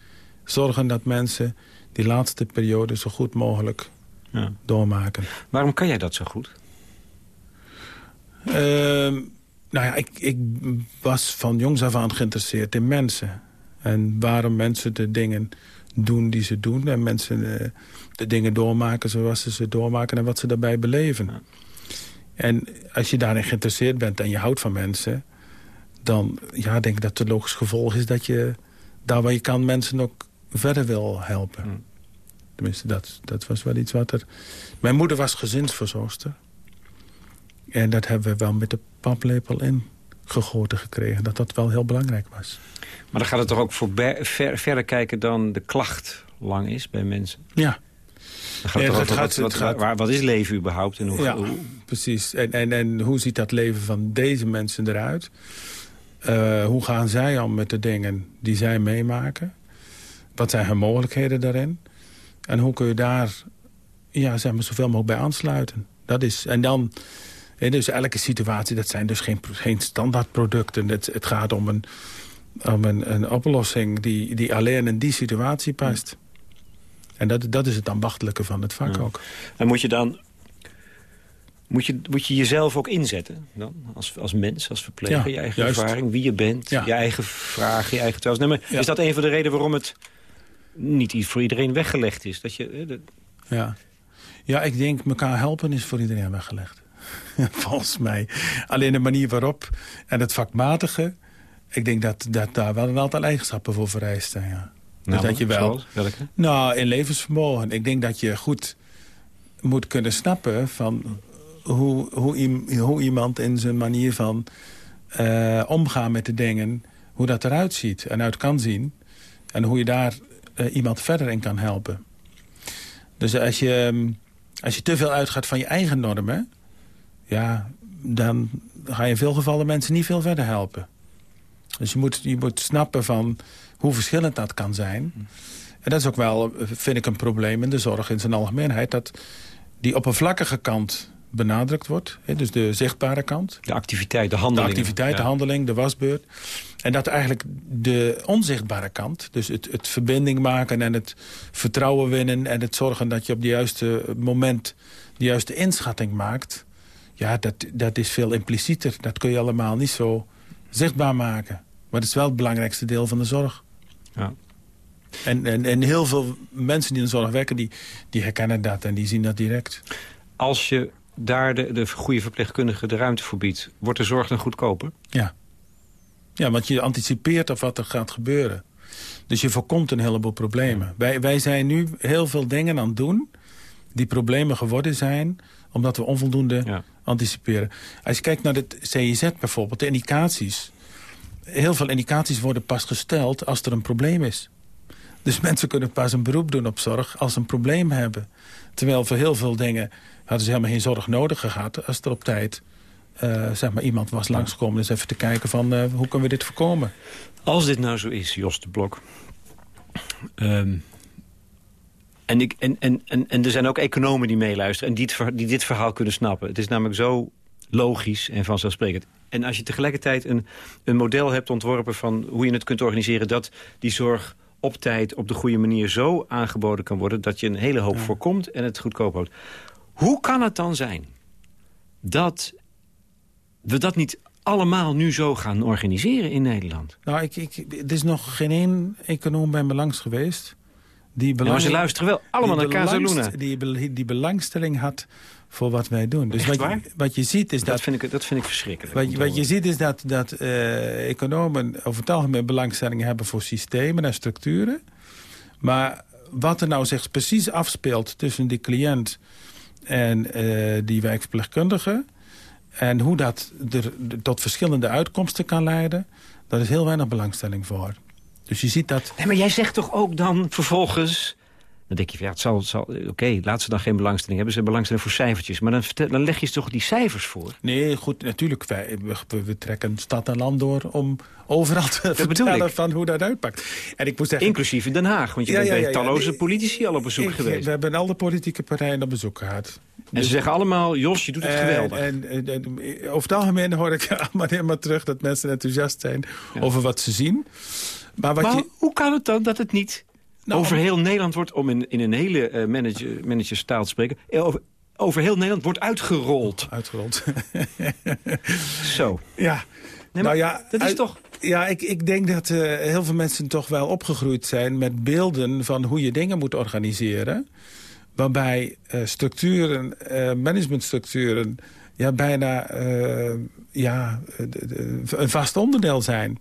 zorgen dat mensen die laatste periode zo goed mogelijk Ja. doormaken. Waarom kan jij dat zo goed? Ehm, nou ja, ik, ik was van jongs af aan geïnteresseerd in mensen. En waarom mensen de dingen doen die ze doen. En mensen eh, de dingen doormaken zoals ze ze doormaken en wat ze daarbij beleven. En als je daarin geïnteresseerd bent en je houdt van mensen... dan ja, denk ik dat het logisch gevolg is dat je daar waar je kan mensen ook verder wil helpen. Hmm. Tenminste, dat, dat was wel iets wat er... Mijn moeder was gezinsverzorgster. En dat hebben we wel met de paplepel in gegoten gekregen. Dat dat wel heel belangrijk was. Maar dan gaat het toch ook voorbij, ver, verder kijken dan de klacht lang is bij mensen? Ja, Dan gaat Ja, het toch het over gaat- wat, het wat, gaat- waar- wat is leven überhaupt? En hoe, ja hoe- precies. En, en, en hoe ziet dat leven van deze mensen eruit? Eh, hoe gaan zij om met de dingen die zij meemaken? Wat zijn hun mogelijkheden daarin? En hoe kun je daar ja, zeg maar, zoveel mogelijk bij aansluiten? Dat is, en dan, dus elke situatie, dat zijn dus geen, geen standaardproducten. Het, het gaat om een, om een, een oplossing die, die alleen in die situatie past. En dat, dat is het ambachtelijke van het vak Ja. ook. En moet je dan... Moet je, moet je jezelf ook inzetten dan? Als, als mens, als verpleger, Ja, je eigen juist. ervaring, wie je bent, Ja. je eigen vragen, je eigen twijfels. Nee, maar Ja. Is dat een van de redenen waarom het niet iets voor iedereen weggelegd is? Dat je, eh, dat- Ja. ja, ik denk elkaar helpen is voor iedereen weggelegd. Volgens mij. Alleen de manier waarop en het vakmatige... ik denk dat, dat daar wel een aantal eigenschappen voor vereist zijn. Ja. Dus dat je wel... Welke? Nou, in levensvermogen. Ik denk dat je goed moet kunnen snappen van hoe, hoe, hoe iemand in zijn manier van eh, omgaan met de dingen, hoe dat eruit ziet en uit kan zien. En hoe je daar eh, iemand verder in kan helpen. Dus als je, ehm, als je te veel uitgaat van je eigen normen, ja, dan ga je in veel gevallen mensen niet veel verder helpen. Dus je moet, je moet snappen van hoe verschillend dat kan zijn. En dat is ook wel, vind ik, een probleem in de zorg in zijn algemeenheid... dat die oppervlakkige kant benadrukt wordt. Hè, dus de zichtbare kant. De activiteit, de De handeling. activiteit, de handeling, de wasbeurt. En dat eigenlijk de onzichtbare kant... dus het, het verbinding maken en het vertrouwen winnen... en het zorgen dat je op het juiste moment de juiste inschatting maakt... ja, dat, dat is veel implicieter. Dat kun je allemaal niet zo zichtbaar maken. Maar dat is wel het belangrijkste deel van de zorg. Ja. En, en, en heel veel mensen die in de zorg werken... Die, die herkennen dat en die zien dat direct. Als je daar de, de goede verpleegkundige de ruimte voor biedt... wordt de zorg dan goedkoper? Ja. Ja, want je anticipeert op wat er gaat gebeuren. Dus je voorkomt een heleboel problemen. Wij, wij zijn nu heel veel dingen aan het doen... die problemen geworden zijn... omdat we onvoldoende Ja. anticiperen. Als je kijkt naar het CIZ bijvoorbeeld, de indicaties... heel veel indicaties worden pas gesteld als er een probleem is. Dus mensen kunnen pas een beroep doen op zorg als ze een probleem hebben. Terwijl voor heel veel dingen hadden ze helemaal geen zorg nodig gehad... als er op tijd eh, zeg maar, iemand was langskomen. Dus even te kijken van eh, hoe kunnen we dit voorkomen. Als dit nou zo is, Jos de Blok... ehm, en, ik, en, en, en, en er zijn ook economen die meeluisteren... en die, het die dit verhaal kunnen snappen. Het is namelijk zo logisch en vanzelfsprekend. En als je tegelijkertijd een, een model hebt ontworpen... van hoe je het kunt organiseren... dat die zorg op tijd op de goede manier zo aangeboden kan worden... dat je een hele hoop voorkomt en het goedkoop houdt. Hoe kan het dan zijn dat we dat niet allemaal nu zo gaan organiseren in Nederland? Nou, ik, ik, er is nog geen één econoom bij me langs geweest... die, Ja, maar ze luisteren wel allemaal naar Casaluna. Die, die belangstelling had voor wat wij doen. Dus wat je, wat je ziet is Dat dat... vind ik, dat vind ik verschrikkelijk. Wat, je- wat je ziet is dat, dat eh, economen over het algemeen belangstelling hebben voor systemen en structuren. Maar wat er nou zich precies afspeelt tussen die cliënt en eh, die wijkverpleegkundige... en hoe dat er tot verschillende uitkomsten kan leiden... daar is heel weinig belangstelling voor. Dus je ziet dat... Nee, maar jij zegt toch ook dan vervolgens... Dan denk je, van, ja, het zal, zal, oké, laat ze dan geen belangstelling hebben. Ze hebben belangstelling voor cijfertjes. Maar dan, dan leg je ze toch die cijfers voor? Nee, goed, natuurlijk, wij, we, we trekken stad en land door... om overal te vertellen van hoe dat uitpakt. En ik moet zeggen... Inclusief in Den Haag. Want je Ja, bent ja, bij talloze Nee, politici al op bezoek Ik- geweest. We hebben alle politieke partijen op bezoek gehad. en ze zeggen allemaal, Jos, je doet het En- geweldig. En, en- en over het algemeen hoor ik allemaal helemaal terug... dat mensen enthousiast zijn over wat ze zien. Maar wat maar je... hoe kan het dan dat het niet Nou, over heel Nederland wordt... om in, in een hele eh, manager, managerstaal te spreken... eh, over, over heel Nederland wordt uitgerold. Uitgerold. Zo. ja. Nee, nou ja, dat is uit- toch... Ja, ik, ik denk dat eh, heel veel mensen toch wel opgegroeid zijn... met beelden van hoe je dingen moet organiseren. Waarbij structuren, managementstructuren... ja, bijna eh, ja, de- een vast onderdeel zijn.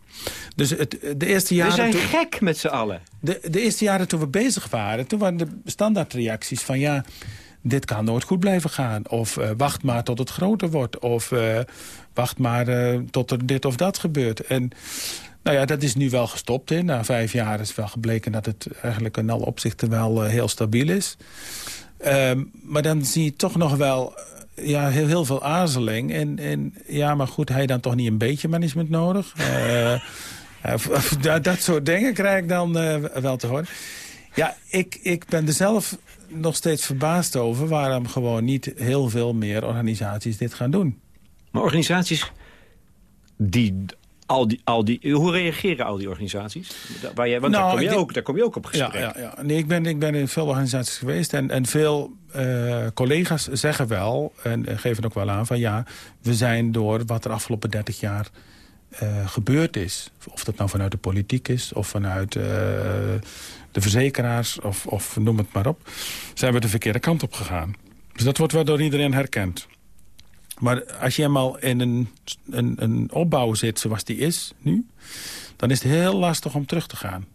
Dus het, de eerste We jaren... zijn toen- gek met z'n allen. De, de eerste jaren toen we bezig waren, toen waren de standaardreacties van ja, dit kan nooit goed blijven gaan. Of eh, wacht maar tot het groter wordt. Of eh, wacht maar eh, tot er dit of dat gebeurt. En nou ja, dat is nu wel gestopt. Hè. Na vijf jaar is wel gebleken dat het eigenlijk in alle opzichten wel eh, heel stabiel is. Ehm, maar dan zie je toch nog wel eh, ja, heel, heel veel aarzeling. En, en ja, maar goed, hij dan toch niet een beetje management nodig? Eh, of dat, dat soort dingen krijg ik dan eh, wel te horen. Ja, ik, ik ben er zelf nog steeds verbaasd over... waarom gewoon niet heel veel meer organisaties dit gaan doen. Maar organisaties die al die, al die... Hoe reageren al die organisaties? Waar jij, want Nou, daar, kom ik je denk- ook, daar kom je ook op gesprek. Ja, ja, ja. Nee, ik, ben, ik ben in veel organisaties geweest en, en veel eh, collega's zeggen wel... en geven ook wel aan van ja, we zijn door wat er afgelopen 30 jaar eh, gebeurd is... of dat nou vanuit de politiek is of vanuit eh, de verzekeraars of, of noem het maar op... zijn we de verkeerde kant op gegaan. Dus dat wordt wel door iedereen herkend. Maar als je eenmaal in een, een, een opbouw zit zoals die is nu... dan is het heel lastig om terug te gaan.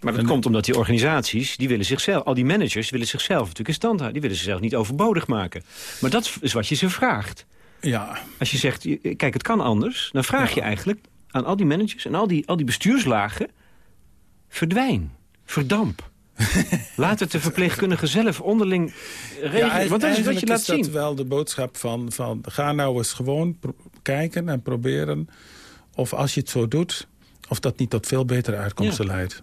Maar dat En- komt omdat die organisaties, die willen zichzelf... al die managers willen zichzelf natuurlijk in stand houden. Die willen zichzelf niet overbodig maken. Maar dat is wat je ze vraagt. Ja, Als je zegt, kijk, het kan anders... dan vraag je eigenlijk aan al die managers en al die, al die bestuurslagen... verdwijn, verdamp. Laat het de verpleegkundige zelf onderling regelen. want dat is wat je laat is dat zien. wel de boodschap van, van... ga nou eens gewoon kijken en proberen... of als je het zo doet, of dat niet tot veel betere uitkomsten leidt.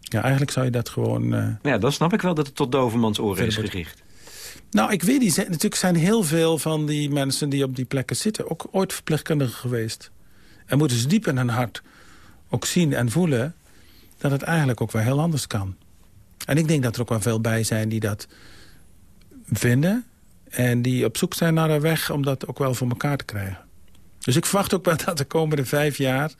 Ja, eigenlijk zou je dat gewoon... eh, Ja, dan snap ik wel dat het tot dovermans oren is gericht. Nou, ik weet niet. Zijn- Natuurlijk zijn heel veel van die mensen die op die plekken zitten... ook ooit verpleegkundigen geweest. En moeten ze diep in hun hart ook zien en voelen... dat het eigenlijk ook wel heel anders kan. En ik denk dat er ook wel veel bij zijn die dat vinden... en die op zoek zijn naar een weg om dat ook wel voor elkaar te krijgen. Dus ik verwacht ook wel dat de komende vijf jaar...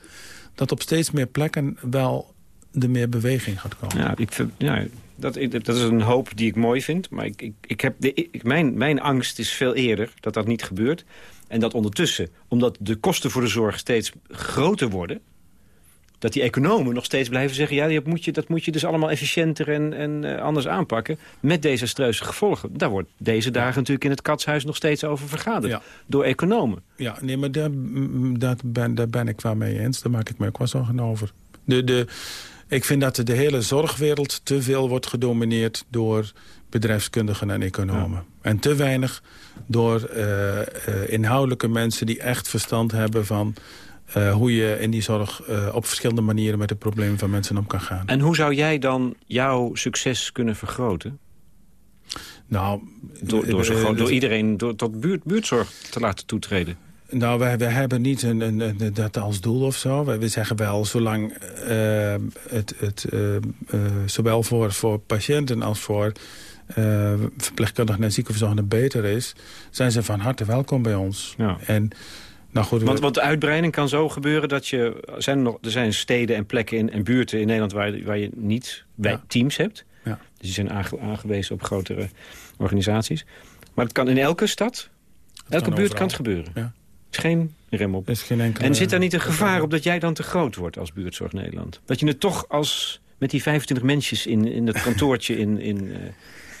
dat op steeds meer plekken wel de meer beweging gaat komen. Ja, ik, ja dat, dat is een hoop die ik mooi vind. Maar ik, ik, ik heb de, ik, mijn, mijn angst is veel eerder dat dat niet gebeurt. En dat ondertussen, omdat de kosten voor de zorg steeds groter worden... dat die economen nog steeds blijven zeggen... ja, dat moet je, dat moet je dus allemaal efficiënter en, en eh, anders aanpakken... met desastreuze gevolgen. Daar wordt deze dagen natuurlijk in het katshuis nog steeds over vergaderd. Ja. Door economen. Ja, nee, maar daar, mm, dat ben, daar ben ik wel mee eens. Daar maak ik me ook wel zorgen over. De, de, ik vind dat de hele zorgwereld te veel wordt gedomineerd door bedrijfskundigen en economen. En te weinig door eh, eh, inhoudelijke mensen die echt verstand hebben van... eh, hoe je in die zorg eh, op verschillende manieren met de problemen van mensen om kan gaan. En hoe zou jij dan jouw succes kunnen vergroten? nou, Door, door, zo eh, gewoon, door iedereen door, tot buurt, buurtzorg te laten toetreden? Nou, wij, wij hebben niet een, een, een- dat als doel of zo. Wij, we zeggen wel, zolang het, het zowel voor, voor patiënten als voor eh verpleegkundigen en ziekenverzorgenden beter is... zijn ze van harte welkom bij ons. Ja. En, nou goed, we- Want, want de uitbreiding kan zo gebeuren dat je... Er zijn, nog, er zijn steden en plekken in, en buurten in Nederland waar, waar je niet bij Ja. teams hebt. Ja. Dus die zijn aange- aangewezen op grotere organisaties. Maar het kan in elke stad, elke kan buurt overal. kan het gebeuren. Ja. Er is geen rem op. er is geen enkele... En zit daar niet een gevaar op dat jij dan te groot wordt als buurtzorg Nederland? Dat je het toch als met die 25 mensjes in, in dat kantoortje in... in eh,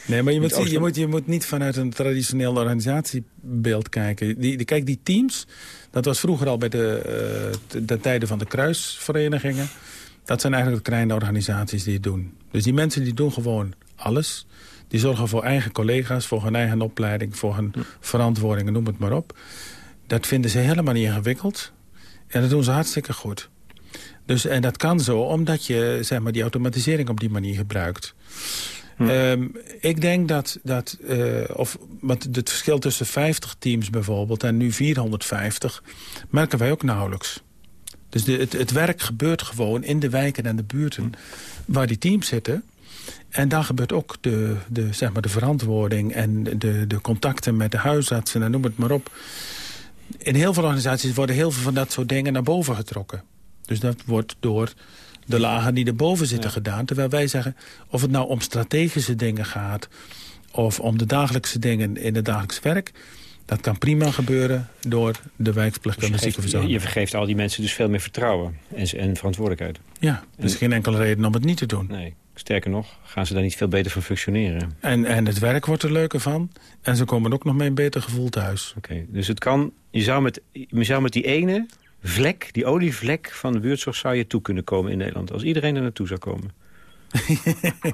Nee, maar je moet, je, moet, je moet niet vanuit een traditioneel organisatiebeeld kijken. Die, die, kijk, die teams, dat was vroeger al bij de, eh, de, de tijden van de kruisverenigingen. Dat zijn eigenlijk de kleine organisaties die het doen. Dus die mensen die doen gewoon alles. Die zorgen voor eigen collega's, voor hun eigen opleiding... voor hun verantwoordingen, noem het maar op. Dat vinden ze helemaal niet ingewikkeld. En dat doen ze hartstikke goed. Dus, en dat kan zo, omdat je zeg maar, die automatisering op die manier gebruikt. Ehm, ik denk dat, dat eh, of, want het verschil tussen 50 teams bijvoorbeeld en nu 450... merken wij ook nauwelijks. Dus de, het, het werk gebeurt gewoon in de wijken en de buurten waar die teams zitten. En daar gebeurt ook de, de, zeg maar de verantwoording en de, de contacten met de huisartsen en noem het maar op. In heel veel organisaties worden heel veel van dat soort dingen naar boven getrokken. Dus dat wordt door de lagen die erboven zitten gedaan. Terwijl wij zeggen, of het nou om strategische dingen gaat... of om de dagelijkse dingen in het dagelijks werk... dat kan prima gebeuren door de wijkverpleegkundige je, geeft- je, ziekenverzorging. je vergeeft al die mensen dus veel meer vertrouwen en, en verantwoordelijkheid. Ja, er is geen enkele reden om het niet te doen. Nee, sterker nog, gaan ze daar niet veel beter van functioneren. En, en het werk wordt er leuker van. En ze komen ook nog met een beter gevoel thuis. Oké, dus het kan, je zou, met, je zou met die ene vlek, die olievlek van de buurtzorg... zou je toe kunnen komen in Nederland, als iedereen er naartoe zou komen.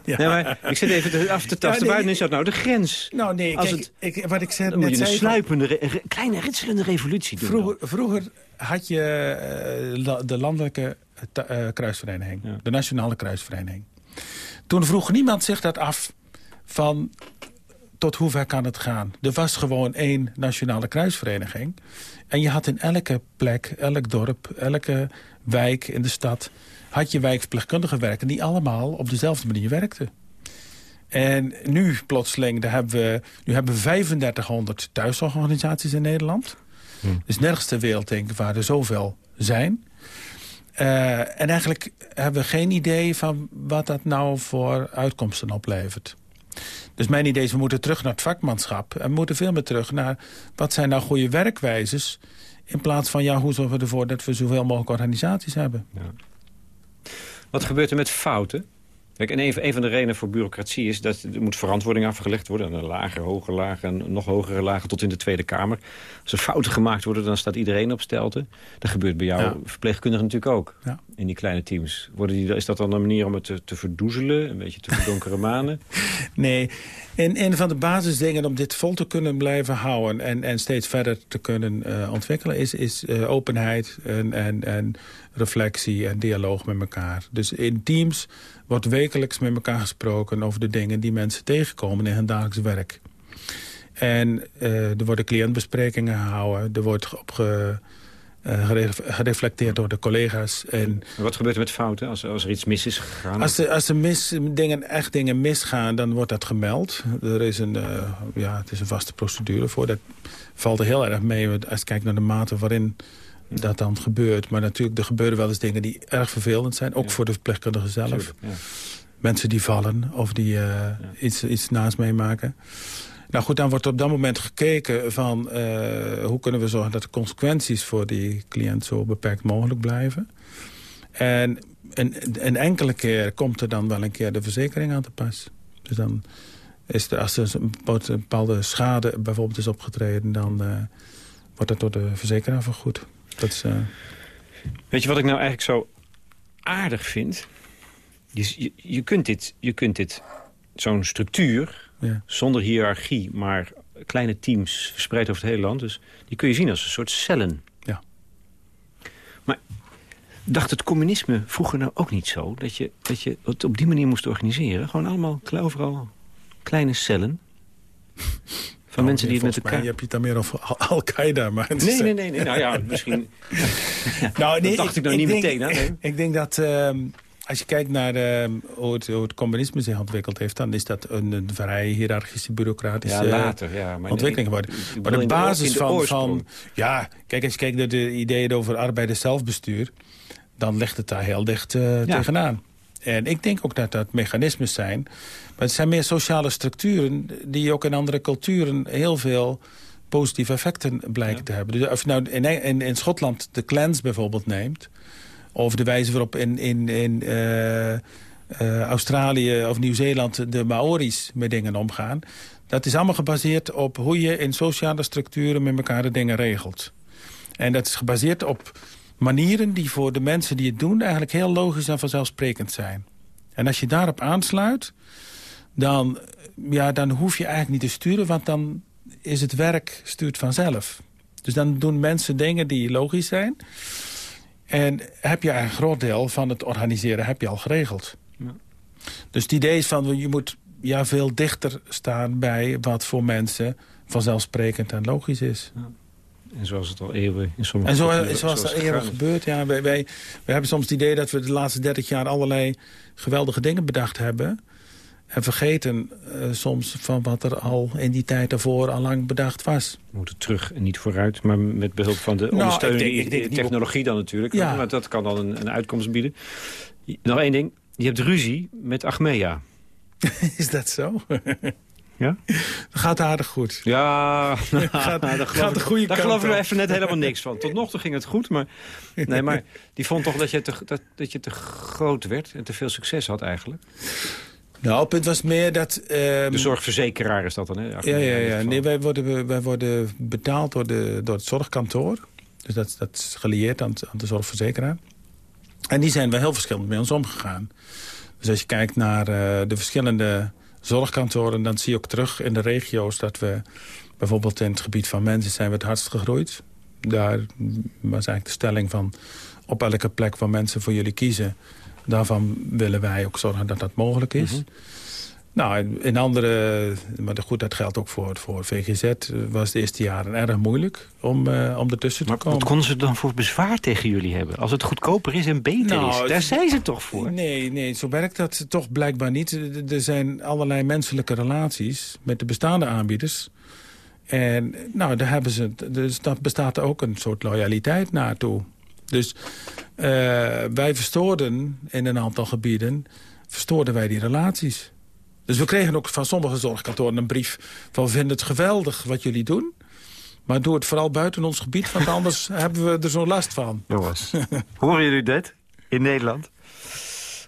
Ja. Nee, maar ik zit even af te tasten, nee, waar is dat nou de grens? Nou nee, Als kijk, het- ik, wat ik zei, Dan moet je een sluipende, re- kleine ritselende revolutie doen. dan. Vroeger, vroeger had je eh, de landelijke eh, kruisvereniging. Ja. De nationale kruisvereniging. Toen vroeg niemand zich dat af van tot hoe ver kan het gaan. Er was gewoon één nationale kruisvereniging. En je had in elke plek, elk dorp, elke wijk in de stad... had je wijkverpleegkundigen werken die allemaal op dezelfde manier werkten. En nu plotseling, daar hebben we, nu hebben we 3500 thuiszorgorganisaties in Nederland. Dus nergens ter wereld denk ik waar er zoveel zijn. Eh, en eigenlijk hebben we geen idee van wat dat nou voor uitkomsten oplevert. Dus mijn idee is, we moeten terug naar het vakmanschap. En we moeten veel meer terug naar wat zijn nou goede werkwijzes... in plaats van, ja, hoe zorgen we ervoor dat we zoveel mogelijk organisaties hebben. Wat gebeurt er met fouten? Kijk, en een, van- een van de redenen voor bureaucratie is dat er moet verantwoording afgelegd worden. Aan een lager, hoger lagen en nog hogere lagen tot in de Tweede Kamer. Als er fouten gemaakt worden, dan staat iedereen op stelte. Dat gebeurt bij jou Ja. verpleegkundigen natuurlijk ook. Ja. in die kleine teams? Worden die, is dat dan een manier om het te, te verdoezelen? Een beetje te verdonkere manen? Nee, en een van de basisdingen om dit vol te kunnen blijven houden... en, en steeds verder te kunnen eh, ontwikkelen... is, is eh, openheid en, en, en reflectie en dialoog met elkaar. Dus in teams wordt wekelijks met elkaar gesproken... over de dingen die mensen tegenkomen in hun dagelijks werk. En eh, er worden cliëntbesprekingen gehouden. Er wordt op ge, eh, geref- gereflecteerd door de collega's. En En wat gebeurt er met fouten als, als er iets mis is gegaan? als er, als er mis, dingen, echt dingen misgaan, dan wordt dat gemeld. Er is een, eh, ja, het is een vaste procedure voor. Dat valt er heel erg mee als je kijkt naar de mate waarin dat dan gebeurt. Maar natuurlijk, er gebeuren wel eens dingen die erg vervelend zijn. Ook voor de verpleegkundige zelf. Tuurlijk, ja. Mensen die vallen of die eh, iets, iets naast meemaken. Nou goed, dan wordt op dat moment gekeken van eh, hoe kunnen we zorgen dat de consequenties voor die cliënt zo beperkt mogelijk blijven. En een, een enkele keer komt er dan wel een keer de verzekering aan te pas. Dus dan is er, als er een bepaald- een bepaalde schade bijvoorbeeld is opgetreden, dan eh, wordt dat door de verzekeraar vergoed. Dat is, eh, Weet je wat ik nou eigenlijk zo aardig vind? Je, je, je kunt dit, je kunt dit zo'n structuur, ja. zonder hiërarchie... maar kleine teams verspreid over het hele land... dus die kun je zien als een soort cellen. Ja. Maar dacht het communisme vroeger nou ook niet zo... dat je, dat je het op die manier moest organiseren? Gewoon allemaal overal kleine cellen... Van Nou, mensen die het met elkaar... je het dan meer over Al- Al-Qaeda. Maar is, Nee, eh, nee, nee, nee. Nou ja, misschien... Nou, dat dacht ik nou niet denk, meteen nee. Ik denk dat ehm, als je kijkt naar ehm, hoe, het, hoe het communisme zich ontwikkeld heeft... dan is dat een, een vrij hiërarchische, bureaucratische Ja, later. Ja, maar ontwikkeling nee, geworden. ik- ik Maar de basis de van, van... Ja, kijk, als je kijkt naar de ideeën over arbeiders zelfbestuur... dan ligt het daar heel dicht eh, Ja. tegenaan. En ik denk ook dat dat mechanismes zijn. Maar het zijn meer sociale structuren... die ook in andere culturen heel veel positieve effecten blijken te hebben. Dus of je nou in, in, in Schotland de clans bijvoorbeeld neemt... of de wijze waarop in, in, in eh, eh, Australië of Nieuw-Zeeland... de Maori's met dingen omgaan... dat is allemaal gebaseerd op hoe je in sociale structuren... met elkaar de dingen regelt. En dat is gebaseerd op manieren die voor de mensen die het doen... eigenlijk heel logisch en vanzelfsprekend zijn. En als je daarop aansluit, dan, ja, dan hoef je eigenlijk niet te sturen... want dan is het werk stuurt vanzelf. Dus dan doen mensen dingen die logisch zijn... en heb je een groot deel van het organiseren heb je al geregeld. Ja. Dus het idee is van, je moet ja, veel dichter staan bij wat voor mensen vanzelfsprekend en logisch is. En zoals het al eeuwen in sommige En zo, culturen- zoals gegaan. eerder gebeurt, ja, wij, wij, wij hebben soms het idee dat we de laatste 30 jaar allerlei geweldige dingen bedacht hebben. En vergeten eh, soms van wat er al in die tijd daarvoor al lang bedacht was. We moeten terug en niet vooruit, maar met behulp van de Nou, ondersteunende niet op- technologie dan natuurlijk. Ja. Maar dat kan dan een, een uitkomst bieden. Nog één ding. Je hebt ruzie met Achmea. Is dat zo? Ja? Dat gaat aardig goed. Ja, Gaat- daar gaat geloof de ik- goede Daar kant geloven we even net helemaal niks van. Tot nog toe ging het goed, maar... Nee, maar die vond toch dat je te, dat, dat je te groot werd en te veel succes had eigenlijk. Nou, het punt was meer dat... ehm, De zorgverzekeraar is dat dan, hè? Ja, ja, ja. Nee, wij worden, wij worden betaald door, de, door het zorgkantoor. Dus dat, dat is gelieerd aan, aan de zorgverzekeraar. En die zijn wel heel verschillend mee ons omgegaan. Dus als je kijkt naar eh, de verschillende zorgkantoren... dan zie je ook terug in de regio's dat we... bijvoorbeeld in het gebied van mensen zijn we het hardst gegroeid. Daar was eigenlijk de stelling van... op elke plek waar mensen voor jullie kiezen... daarvan willen wij ook zorgen dat dat mogelijk is. Mhm. Nou, in- andere, maar goed, dat geldt ook voor, voor VGZ, eh, was het eerste jaren erg moeilijk om, eh, om ertussen te Maar komen. wat konden ze dan voor bezwaar tegen jullie hebben? Als het goedkoper is en beter Nou, is. Daar het- zijn ze toch voor? Nee, nee, zo werkt dat toch blijkbaar niet. Er- Er zijn allerlei menselijke relaties met de bestaande aanbieders. En nou, daar hebben ze, dus dat bestaat ook een soort loyaliteit naartoe. Dus eh, wij verstoorden in een aantal gebieden, verstoorden wij die relaties. Dus we kregen ook van sommige zorgkantoren een brief van... we vinden het geweldig wat jullie doen, maar doe het vooral buiten ons gebied... want anders hebben we er zo'n last van. Jongens, horen jullie dit in Nederland?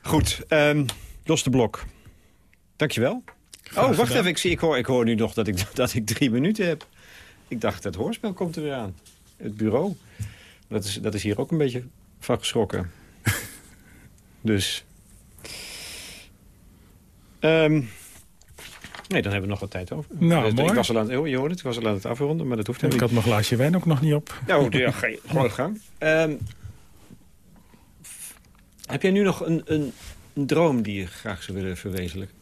Goed, ehm Jos de Blok. Dankjewel. Oh, wacht gedaan. even. Ik, zie, ik, hoor, ik hoor nu nog dat ik, dat ik drie minuten heb. Ik dacht, het hoorspel komt er weer aan. Het bureau. Dat is, dat is hier ook een beetje van geschrokken. Dus... Ehm, nee, dan hebben we nog wat tijd over. Nou, Eh, mooi. Ik was al aan, het- oh, je hoorde het, ik was al aan het afronden, maar dat hoeft Ik helemaal had mijn glaasje wijn ook nog niet op. niet. Ja, ga je gewoon gang. Ehm, heb jij nu nog een, een, een droom die je graag zou willen verwezenlijken?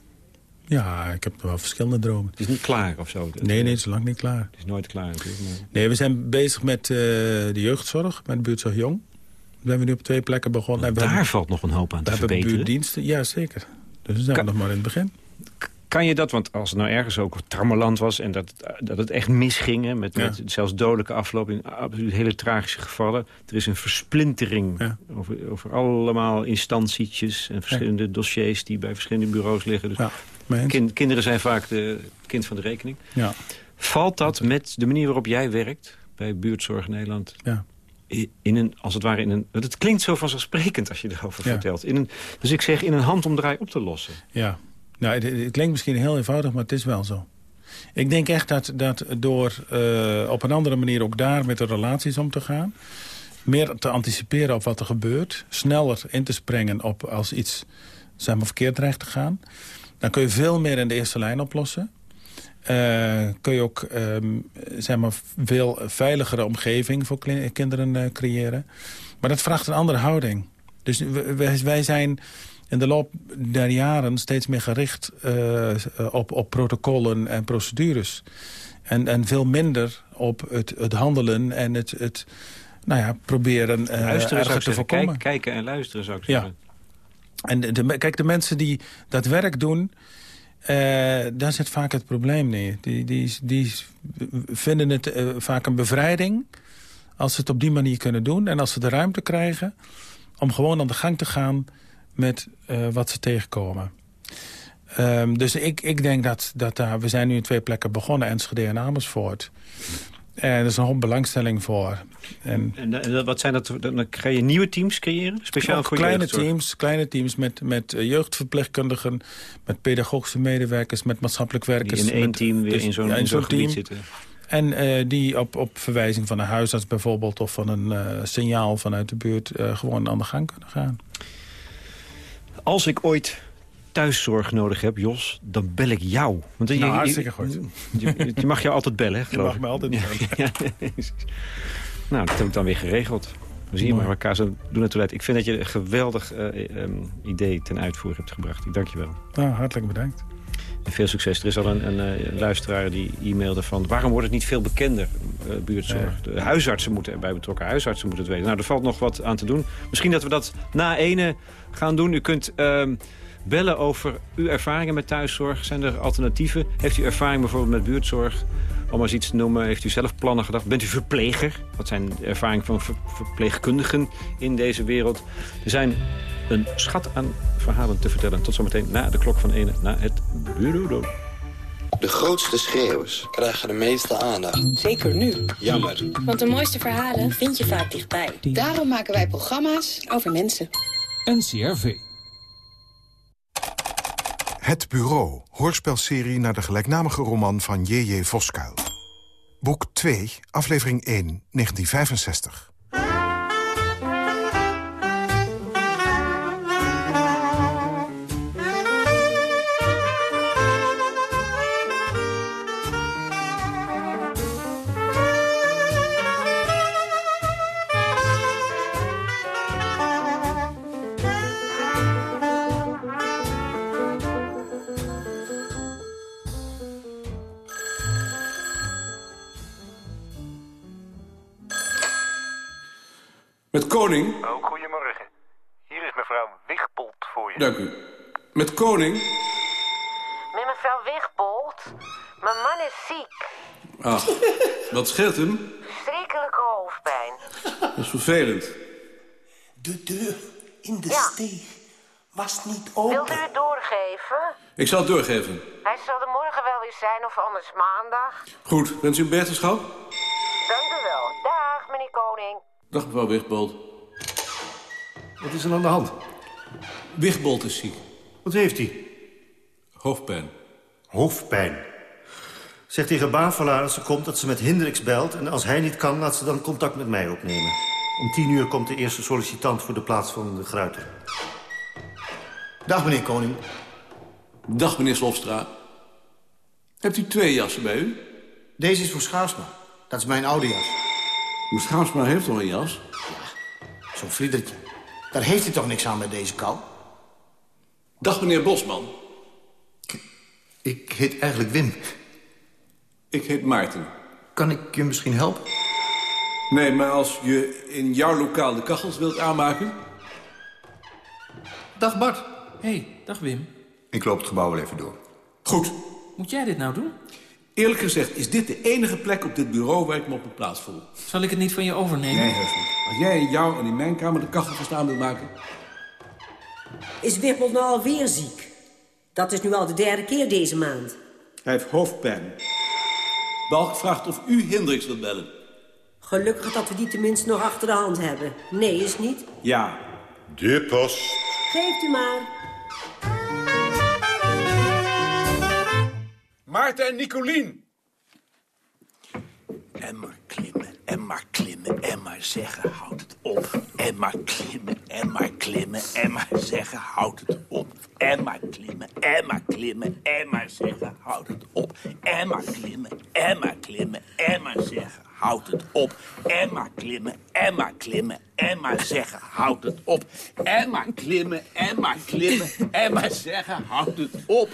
Ja, ik heb wel verschillende dromen. Het is niet klaar of zo? Nee, nee, het is lang niet klaar. Het is nooit klaar natuurlijk. maar- Nee, we zijn bezig met eh, de jeugdzorg, met de buurtzorg Jong. Daar zijn we nu op twee plekken begonnen. En we Daar hebben, valt nog een hoop aan we te hebben verbeteren. buurtdiensten. Ja, zeker. Dus dan zijn we nog maar in het begin. Kan je dat, want als het nou ergens ook trammeland was... en dat, dat het echt misging, hè, met, Ja. met zelfs dodelijke afloop... in absoluut hele tragische gevallen... er is een versplintering Ja. over, over allemaal instantietjes... en verschillende dossiers die bij verschillende bureaus liggen. Dus Ja, mee eens? kin- kinderen zijn vaak de kind van de rekening. Ja, Valt dat met de manier waarop jij werkt... bij Buurtzorg Nederland... ja. In een, als het ware in een... want Het klinkt zo vanzelfsprekend als je erover Ja. vertelt. In een, dus ik zeg in een handomdraai op te lossen. ja. Nou, het, het klinkt misschien heel eenvoudig, maar het is wel zo. Ik denk echt dat, dat door eh, op een andere manier ook daar met de relaties om te gaan... meer te anticiperen op wat er gebeurt... sneller in te springen op als iets zeg maar, verkeerd dreigt te gaan... dan kun je veel meer in de eerste lijn oplossen. Eh, kun je ook ehm, zeg maar, veel veiligere omgeving voor kinderen eh, creëren. Maar dat vraagt een andere houding. Dus wij, zijn in de loop der jaren steeds meer gericht eh, op, op protocollen en procedures. En, en veel minder op het, het handelen en het, het nou ja, proberen Luisteren te zeggen. voorkomen. Kijk, kijken en luisteren zou ik Ja. zeggen. En de, de- kijk, de mensen die dat werk doen... eh, daar zit vaak het probleem neer. Die, die, die vinden het eh, vaak een bevrijding... als ze het op die manier kunnen doen. En als ze de ruimte krijgen om gewoon aan de gang te gaan... met eh, wat ze tegenkomen. Ehm, dus ik, ik denk dat, dat. We zijn nu in twee plekken begonnen, Enschede en Amersfoort. En er is een hoop belangstelling voor. En En, dat- wat zijn dat? Dan ga je nieuwe teams creëren? Speciaal voor kleine jeugdzorg? teams, kleine teams met, met eh, jeugdverpleegkundigen, met pedagogische medewerkers, met maatschappelijk werkers. Die in één met- team weer dus- in zo'n ja, team. zitten. En eh, die op, op verwijzing van een huisarts bijvoorbeeld... of van een eh, signaal vanuit de buurt eh, gewoon aan de gang kunnen gaan. Als ik ooit thuiszorg nodig heb, Jos, dan bel ik jou. Want Nou, je- hartstikke goed. Je, je mag je altijd bellen, hè, Je geloof mag me altijd bellen. ja, nou, dat heb ik dan weer geregeld. We zien maar elkaar zo doen het leidt. Ik vind dat je een geweldig eh, ehm, idee ten uitvoer hebt gebracht. Ik dank je wel. Nou, hartelijk bedankt. En veel succes. Er is al een, een, eh, luisteraar die e-mailde van... waarom wordt het niet veel bekender, eh, buurtzorg? De huisartsen moeten erbij betrokken. Huisartsen moeten het weten. Nou, er valt nog wat aan te doen. Misschien dat we dat na ene gaan doen. U kunt ehm, bellen over uw ervaringen met thuiszorg. Zijn er alternatieven? Heeft u ervaring bijvoorbeeld met buurtzorg? Om maar eens iets te noemen. Heeft u zelf plannen gedacht? Bent u verpleger? Wat zijn de ervaringen van ver- verpleegkundigen in deze wereld? Er zijn een schat aan verhalen te vertellen. Tot zometeen na de klok van ene, na het bureau. De grootste schreeuwers krijgen de meeste aandacht. Zeker nu. Jammer. Want de mooiste verhalen vind je vaak dichtbij. Daarom maken wij programma's over mensen. NCRV. Het Bureau, hoorspelserie naar de gelijknamige roman van J.J. Voskuil. Boek 2, aflevering 1, 1965. Met Koning. Oh, goedemorgen. Hier is mevrouw Wigbold voor je. Dank u. Met Koning. Met mevrouw Wigbold. Mijn man is ziek. Ah, wat scheelt hem? Verschrikkelijke hoofdpijn. Dat is vervelend. De deur in de Ja. steeg was niet open. Wilt u het doorgeven? Ik zal het doorgeven. Hij zal er morgen wel weer zijn of anders maandag. Goed, wens u een beterschap? Dank u wel. Dag, meneer Koning. Dag mevrouw Wigbold. Wat is er aan de hand? Wigbold is ziek. Wat heeft hij? Hoofdpijn. Hoofdpijn. Zeg tegen Bavelaar als ze komt dat ze met Hendricks belt... en als hij niet kan, laat ze dan contact met mij opnemen. Om tien uur komt de eerste sollicitant voor de plaats van de Gruiter. Dag, meneer Koning. Dag, meneer Slofstra. Hebt u twee jassen bij u? Deze is voor Schaarsma. Dat is mijn oude jas. Meneer Schaarsma heeft nog een jas. Zo'n Friedertje. Daar heeft hij toch niks aan met deze kou? Dag, meneer Bosman. Ik heet eigenlijk Wim. Ik heet Maarten. Kan ik je misschien helpen? Nee, maar als je in jouw lokaal de kachels wilt aanmaken... Dag Bart. hey, dag Wim. Ik loop het gebouw wel even door. Goed. Moet jij dit nou doen? Eerlijk gezegd is dit de enige plek op dit bureau waar ik me op mijn plaats voel. Zal ik het niet van je overnemen? Nee, heus niet. Als jij in jou en in mijn kamer de kachel verstaan wilt maken... Is Wippel nou alweer ziek? Dat is nu al de derde keer deze maand. Hij heeft hoofdpijn. Balk vraagt of u Hendricks wilt bellen. Gelukkig dat we die tenminste nog achter de hand hebben. Nee, is niet? Ja. De post. Geeft u maar. En Nicolien. En maar klimmen, en maar klimmen, en maar zeggen, houd het op. En maar klimmen, en maar klimmen, en maar zeggen, houd het op. En maar klimmen, en maar klimmen, en maar zeggen, houd het op. En maar klimmen, en maar klimmen, en maar zeggen, houd het op. En maar klimmen, en maar klimmen, en maar zeggen, houd het op. En maar klimmen, en maar klimmen, en maar zeggen, houd het op.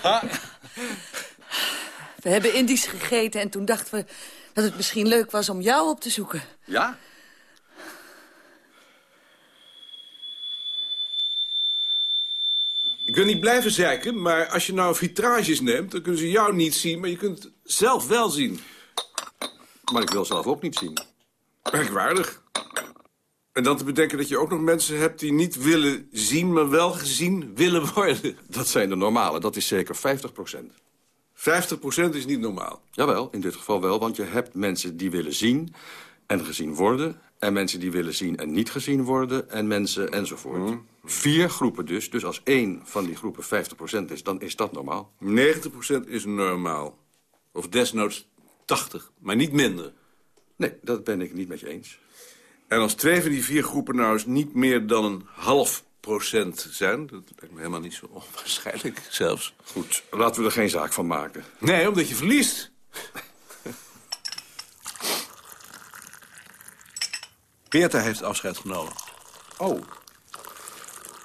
We hebben Indisch gegeten en toen dachten we dat het misschien leuk was om jou op te zoeken. Ja? Ik wil niet blijven zeiken, maar als je nou vitrages neemt... dan kunnen ze jou niet zien, maar je kunt het zelf wel zien. Maar ik wil zelf ook niet zien. Merkwaardig. En dan te bedenken dat je ook nog mensen hebt die niet willen zien... maar wel gezien willen worden. Dat zijn de normale, dat is zeker 50 procent. 50 procent is niet normaal. Jawel, in dit geval wel, want je hebt mensen die willen zien en gezien worden... en mensen die willen zien en niet gezien worden en mensen enzovoort. Vier groepen dus, dus als één van die groepen 50 procent is, dan is dat normaal. 90 procent is normaal. Of desnoods 80, maar niet minder. Nee, dat ben ik niet met je eens. En als twee van die vier groepen nou eens niet meer dan een half procent zijn... dat lijkt me helemaal niet zo onwaarschijnlijk zelfs. Goed, laten we er geen zaak van maken. Nee, omdat je verliest. Beerta heeft afscheid genomen. Oh.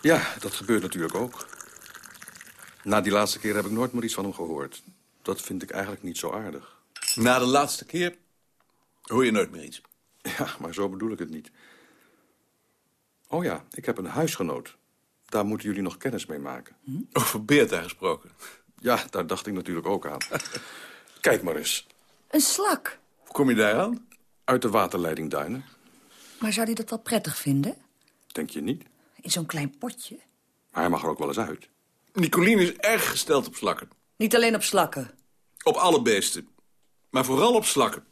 Ja, dat gebeurt natuurlijk ook. Na die laatste keer heb ik nooit meer iets van hem gehoord. Dat vind ik eigenlijk niet zo aardig. Na de laatste keer hoor je nooit meer iets. Ja, maar zo bedoel ik het niet. Oh ja, ik heb een huisgenoot. Daar moeten jullie nog kennis mee maken. Over Beerta gesproken. Ja, daar dacht ik natuurlijk ook aan. Kijk maar eens. Een slak. Hoe kom je daar aan? Uit de waterleiding Duinen. Maar zou hij dat wel prettig vinden? Denk je niet? In zo'n klein potje? Maar hij mag er ook wel eens uit. Nicolien is erg gesteld op slakken. Niet alleen op slakken. Op alle beesten. Maar vooral op slakken.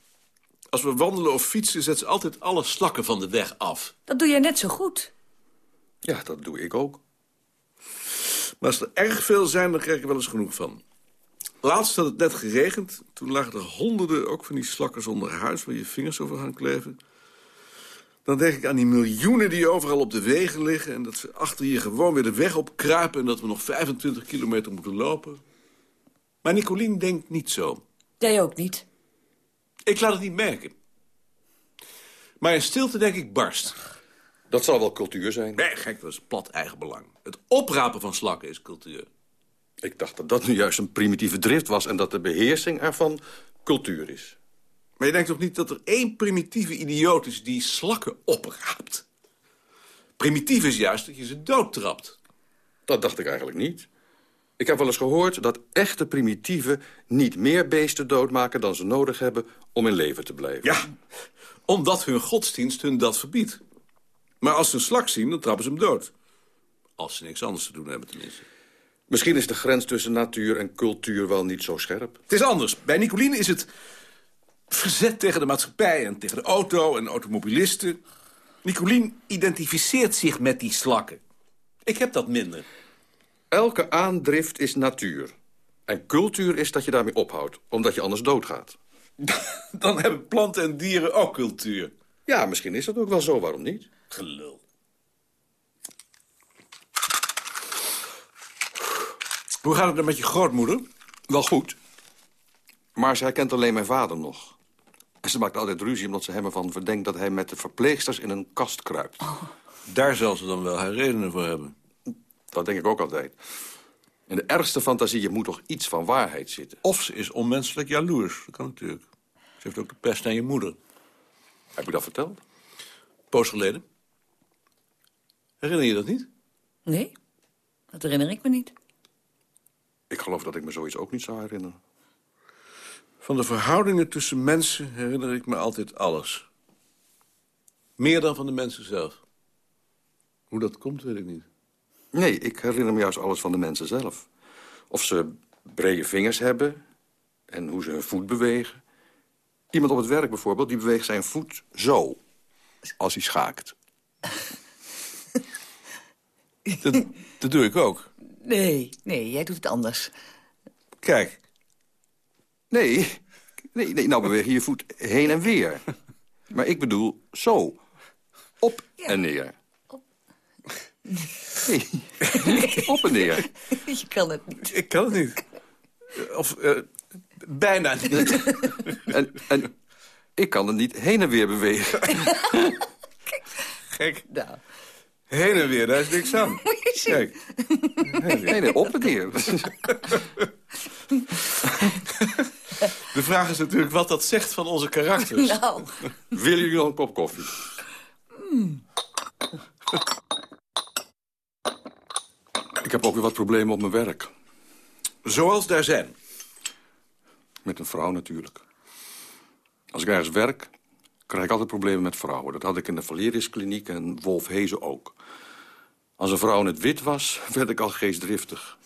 Als we wandelen of fietsen, zet ze altijd alle slakken van de weg af. Dat doe jij net zo goed. Ja, dat doe ik ook. Maar als er erg veel zijn, dan krijg ik er wel eens genoeg van. Laatst had het net geregend. Toen lagen er honderden, ook van die slakken zonder huis... waar je vingers over gaan kleven. Dan denk ik aan die miljoenen die overal op de wegen liggen... en dat ze achter je gewoon weer de weg op kruipen... en dat we nog 25 kilometer moeten lopen. Maar Nicolien denkt niet zo. Jij ook niet? Ik laat het niet merken. Maar in stilte denk ik barst. Dat zal wel cultuur zijn. Nee, gek, dat is plat eigenbelang. Het oprapen van slakken is cultuur. Ik dacht dat dat nu juist een primitieve drift was... en dat de beheersing ervan cultuur is. Maar je denkt toch niet dat er één primitieve idioot is die slakken opraapt? Primitief is juist dat je ze doodtrapt. Dat dacht ik eigenlijk niet. Ik heb wel eens gehoord dat echte primitieven niet meer beesten doodmaken dan ze nodig hebben om in leven te blijven. Ja, omdat hun godsdienst hun dat verbiedt. Maar als ze een slak zien, dan trappen ze hem dood. Als ze niks anders te doen hebben tenminste. Misschien is de grens tussen natuur en cultuur wel niet zo scherp. Het is anders. Bij Nicoline is het verzet tegen de maatschappij en tegen de auto en automobilisten. Nicoline identificeert zich met die slakken. Ik heb dat minder. Elke aandrift is natuur. En cultuur is dat je daarmee ophoudt, omdat je anders doodgaat. Dan hebben planten en dieren ook cultuur. Ja, misschien is dat ook wel zo, waarom niet? Gelul. Hoe gaat het dan met je grootmoeder? Wel goed. Maar zij kent alleen mijn vader nog. En ze maakt altijd ruzie omdat ze hem ervan verdenkt... dat hij met de verpleegsters in een kast kruipt. Daar zal ze dan wel haar redenen voor hebben. Dat denk ik ook altijd. In de ergste fantasieën moet toch iets van waarheid zitten. Of ze is onmenselijk jaloers. Dat kan natuurlijk. Ze heeft ook de pest aan je moeder. Heb je dat verteld? Poos geleden. Herinner je dat niet? Nee, dat herinner ik me niet. Ik geloof dat ik me zoiets ook niet zou herinneren. Van de verhoudingen tussen mensen herinner ik me altijd alles. Meer dan van de mensen zelf. Hoe dat komt, weet ik niet. Nee, ik herinner me juist alles van de mensen zelf. Of ze brede vingers hebben en hoe ze hun voet bewegen. Iemand op het werk bijvoorbeeld, die beweegt zijn voet zo. Als hij schaakt. Dat, dat doe ik ook. Nee, nee, jij doet het anders. Kijk. Nee, nee, nee nou beweeg je je voet heen en weer. Maar ik bedoel zo. Op en neer. Nee, op en neer. Je kan het niet. Ik kan het niet. Of eh, bijna niet. En, en ik kan het niet heen en weer bewegen. Gek. Nou. Heen en weer, daar is niks aan. Kijk. Nee, nee, op en neer. De vraag is natuurlijk wat dat zegt van onze karakters. Nou. Willen jullie nog een kop koffie? Heb ook weer wat problemen op mijn werk. Zoals daar zijn. Met een vrouw natuurlijk. Als ik ergens werk, krijg ik altijd problemen met vrouwen. Dat had ik in de Valerius kliniek en Wolf Hezen ook. Als een vrouw in het wit was, werd ik al geestdriftig.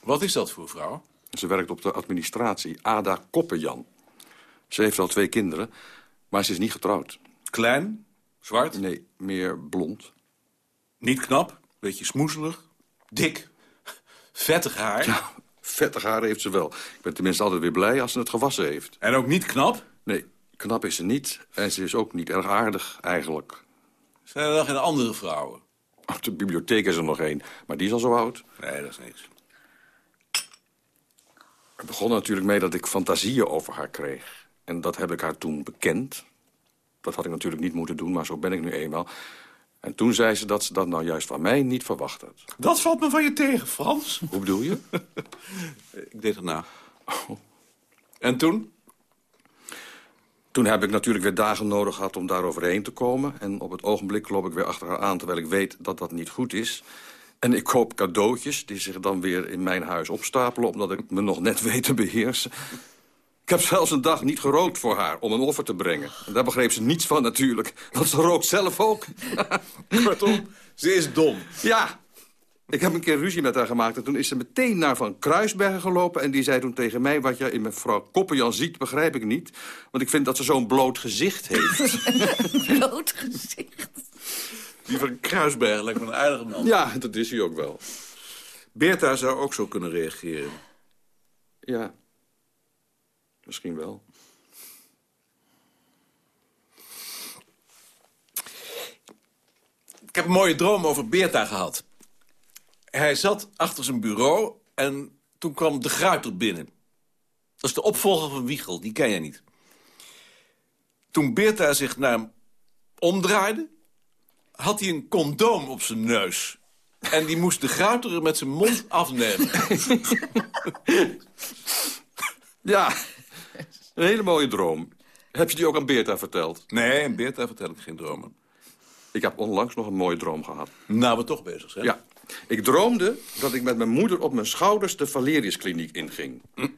Wat is dat voor vrouw? Ze werkt op de administratie, Ada Koppenjan. Ze heeft al twee kinderen, maar ze is niet getrouwd. Klein? Zwart? Nee, meer blond. Niet knap? Beetje smoezelig? Dik? Vettig haar? Ja, vettig haar heeft ze wel. Ik ben tenminste altijd weer blij als ze het gewassen heeft. En ook niet knap? Nee, knap is ze niet. En ze is ook niet erg aardig, eigenlijk. Zijn er nog geen andere vrouwen? Op de bibliotheek is er nog één, maar die is al zo oud. Nee, dat is niks. Het begon natuurlijk mee dat ik fantasieën over haar kreeg. En dat heb ik haar toen bekend. Dat had ik natuurlijk niet moeten doen, maar zo ben ik nu eenmaal. En toen zei ze dat ze dat nou juist van mij niet verwacht had. Dat valt me van je tegen, Frans. Hoe bedoel je? ik deed het na. En toen? Toen heb ik natuurlijk weer dagen nodig gehad om daar overheen te komen. En op het ogenblik loop ik weer achter haar aan, terwijl ik weet dat dat niet goed is. En ik koop cadeautjes die zich dan weer in mijn huis opstapelen... omdat ik me nog net weet te beheersen. Ik heb zelfs een dag niet gerookt voor haar om een offer te brengen. En daar begreep ze niets van natuurlijk, want ze rookt zelf ook. Kortom, ze is dom. Ja, ik heb een keer ruzie met haar gemaakt... en toen is ze meteen naar Van Kruisbergen gelopen... en die zei toen tegen mij, wat je in mevrouw Koppenjan ziet, begrijp ik niet. Want ik vind dat ze zo'n bloot gezicht heeft. Bloot gezicht. Die van Kruisberg lijkt me een aardige man. Ja, dat is hij ook wel. Beerta zou ook zo kunnen reageren. Ja, misschien wel. Ik heb een mooie droom over Beerta gehad. Hij zat achter zijn bureau en toen kwam de Gruiter binnen. Dat is de opvolger van Wiegel, die ken jij niet. Toen Beerta zich naar hem omdraaide, had hij een condoom op zijn neus. En die moest de Gruiter met zijn mond afnemen. Ja, een hele mooie droom. Heb je die ook aan Beerta verteld? Nee, aan Beerta vertel ik geen dromen. Ik heb onlangs nog een mooie droom gehad. Nou, we toch bezig zijn. Ja. Ik droomde dat ik met mijn moeder op mijn schouders de Valeriuskliniek inging.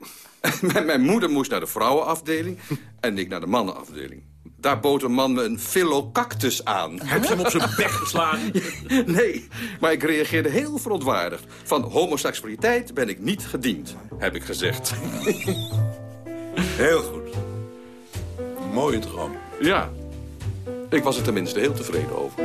Mijn- mijn moeder moest naar de vrouwenafdeling en ik naar de mannenafdeling. Daar bood een man me een philocactus aan. Heb je hem op zijn bek geslagen? Nee, maar ik reageerde heel verontwaardigd. Van homoseksualiteit ben ik niet gediend, heb ik gezegd. Heel goed. Mooie droom. Ja, ik was er tenminste heel tevreden over.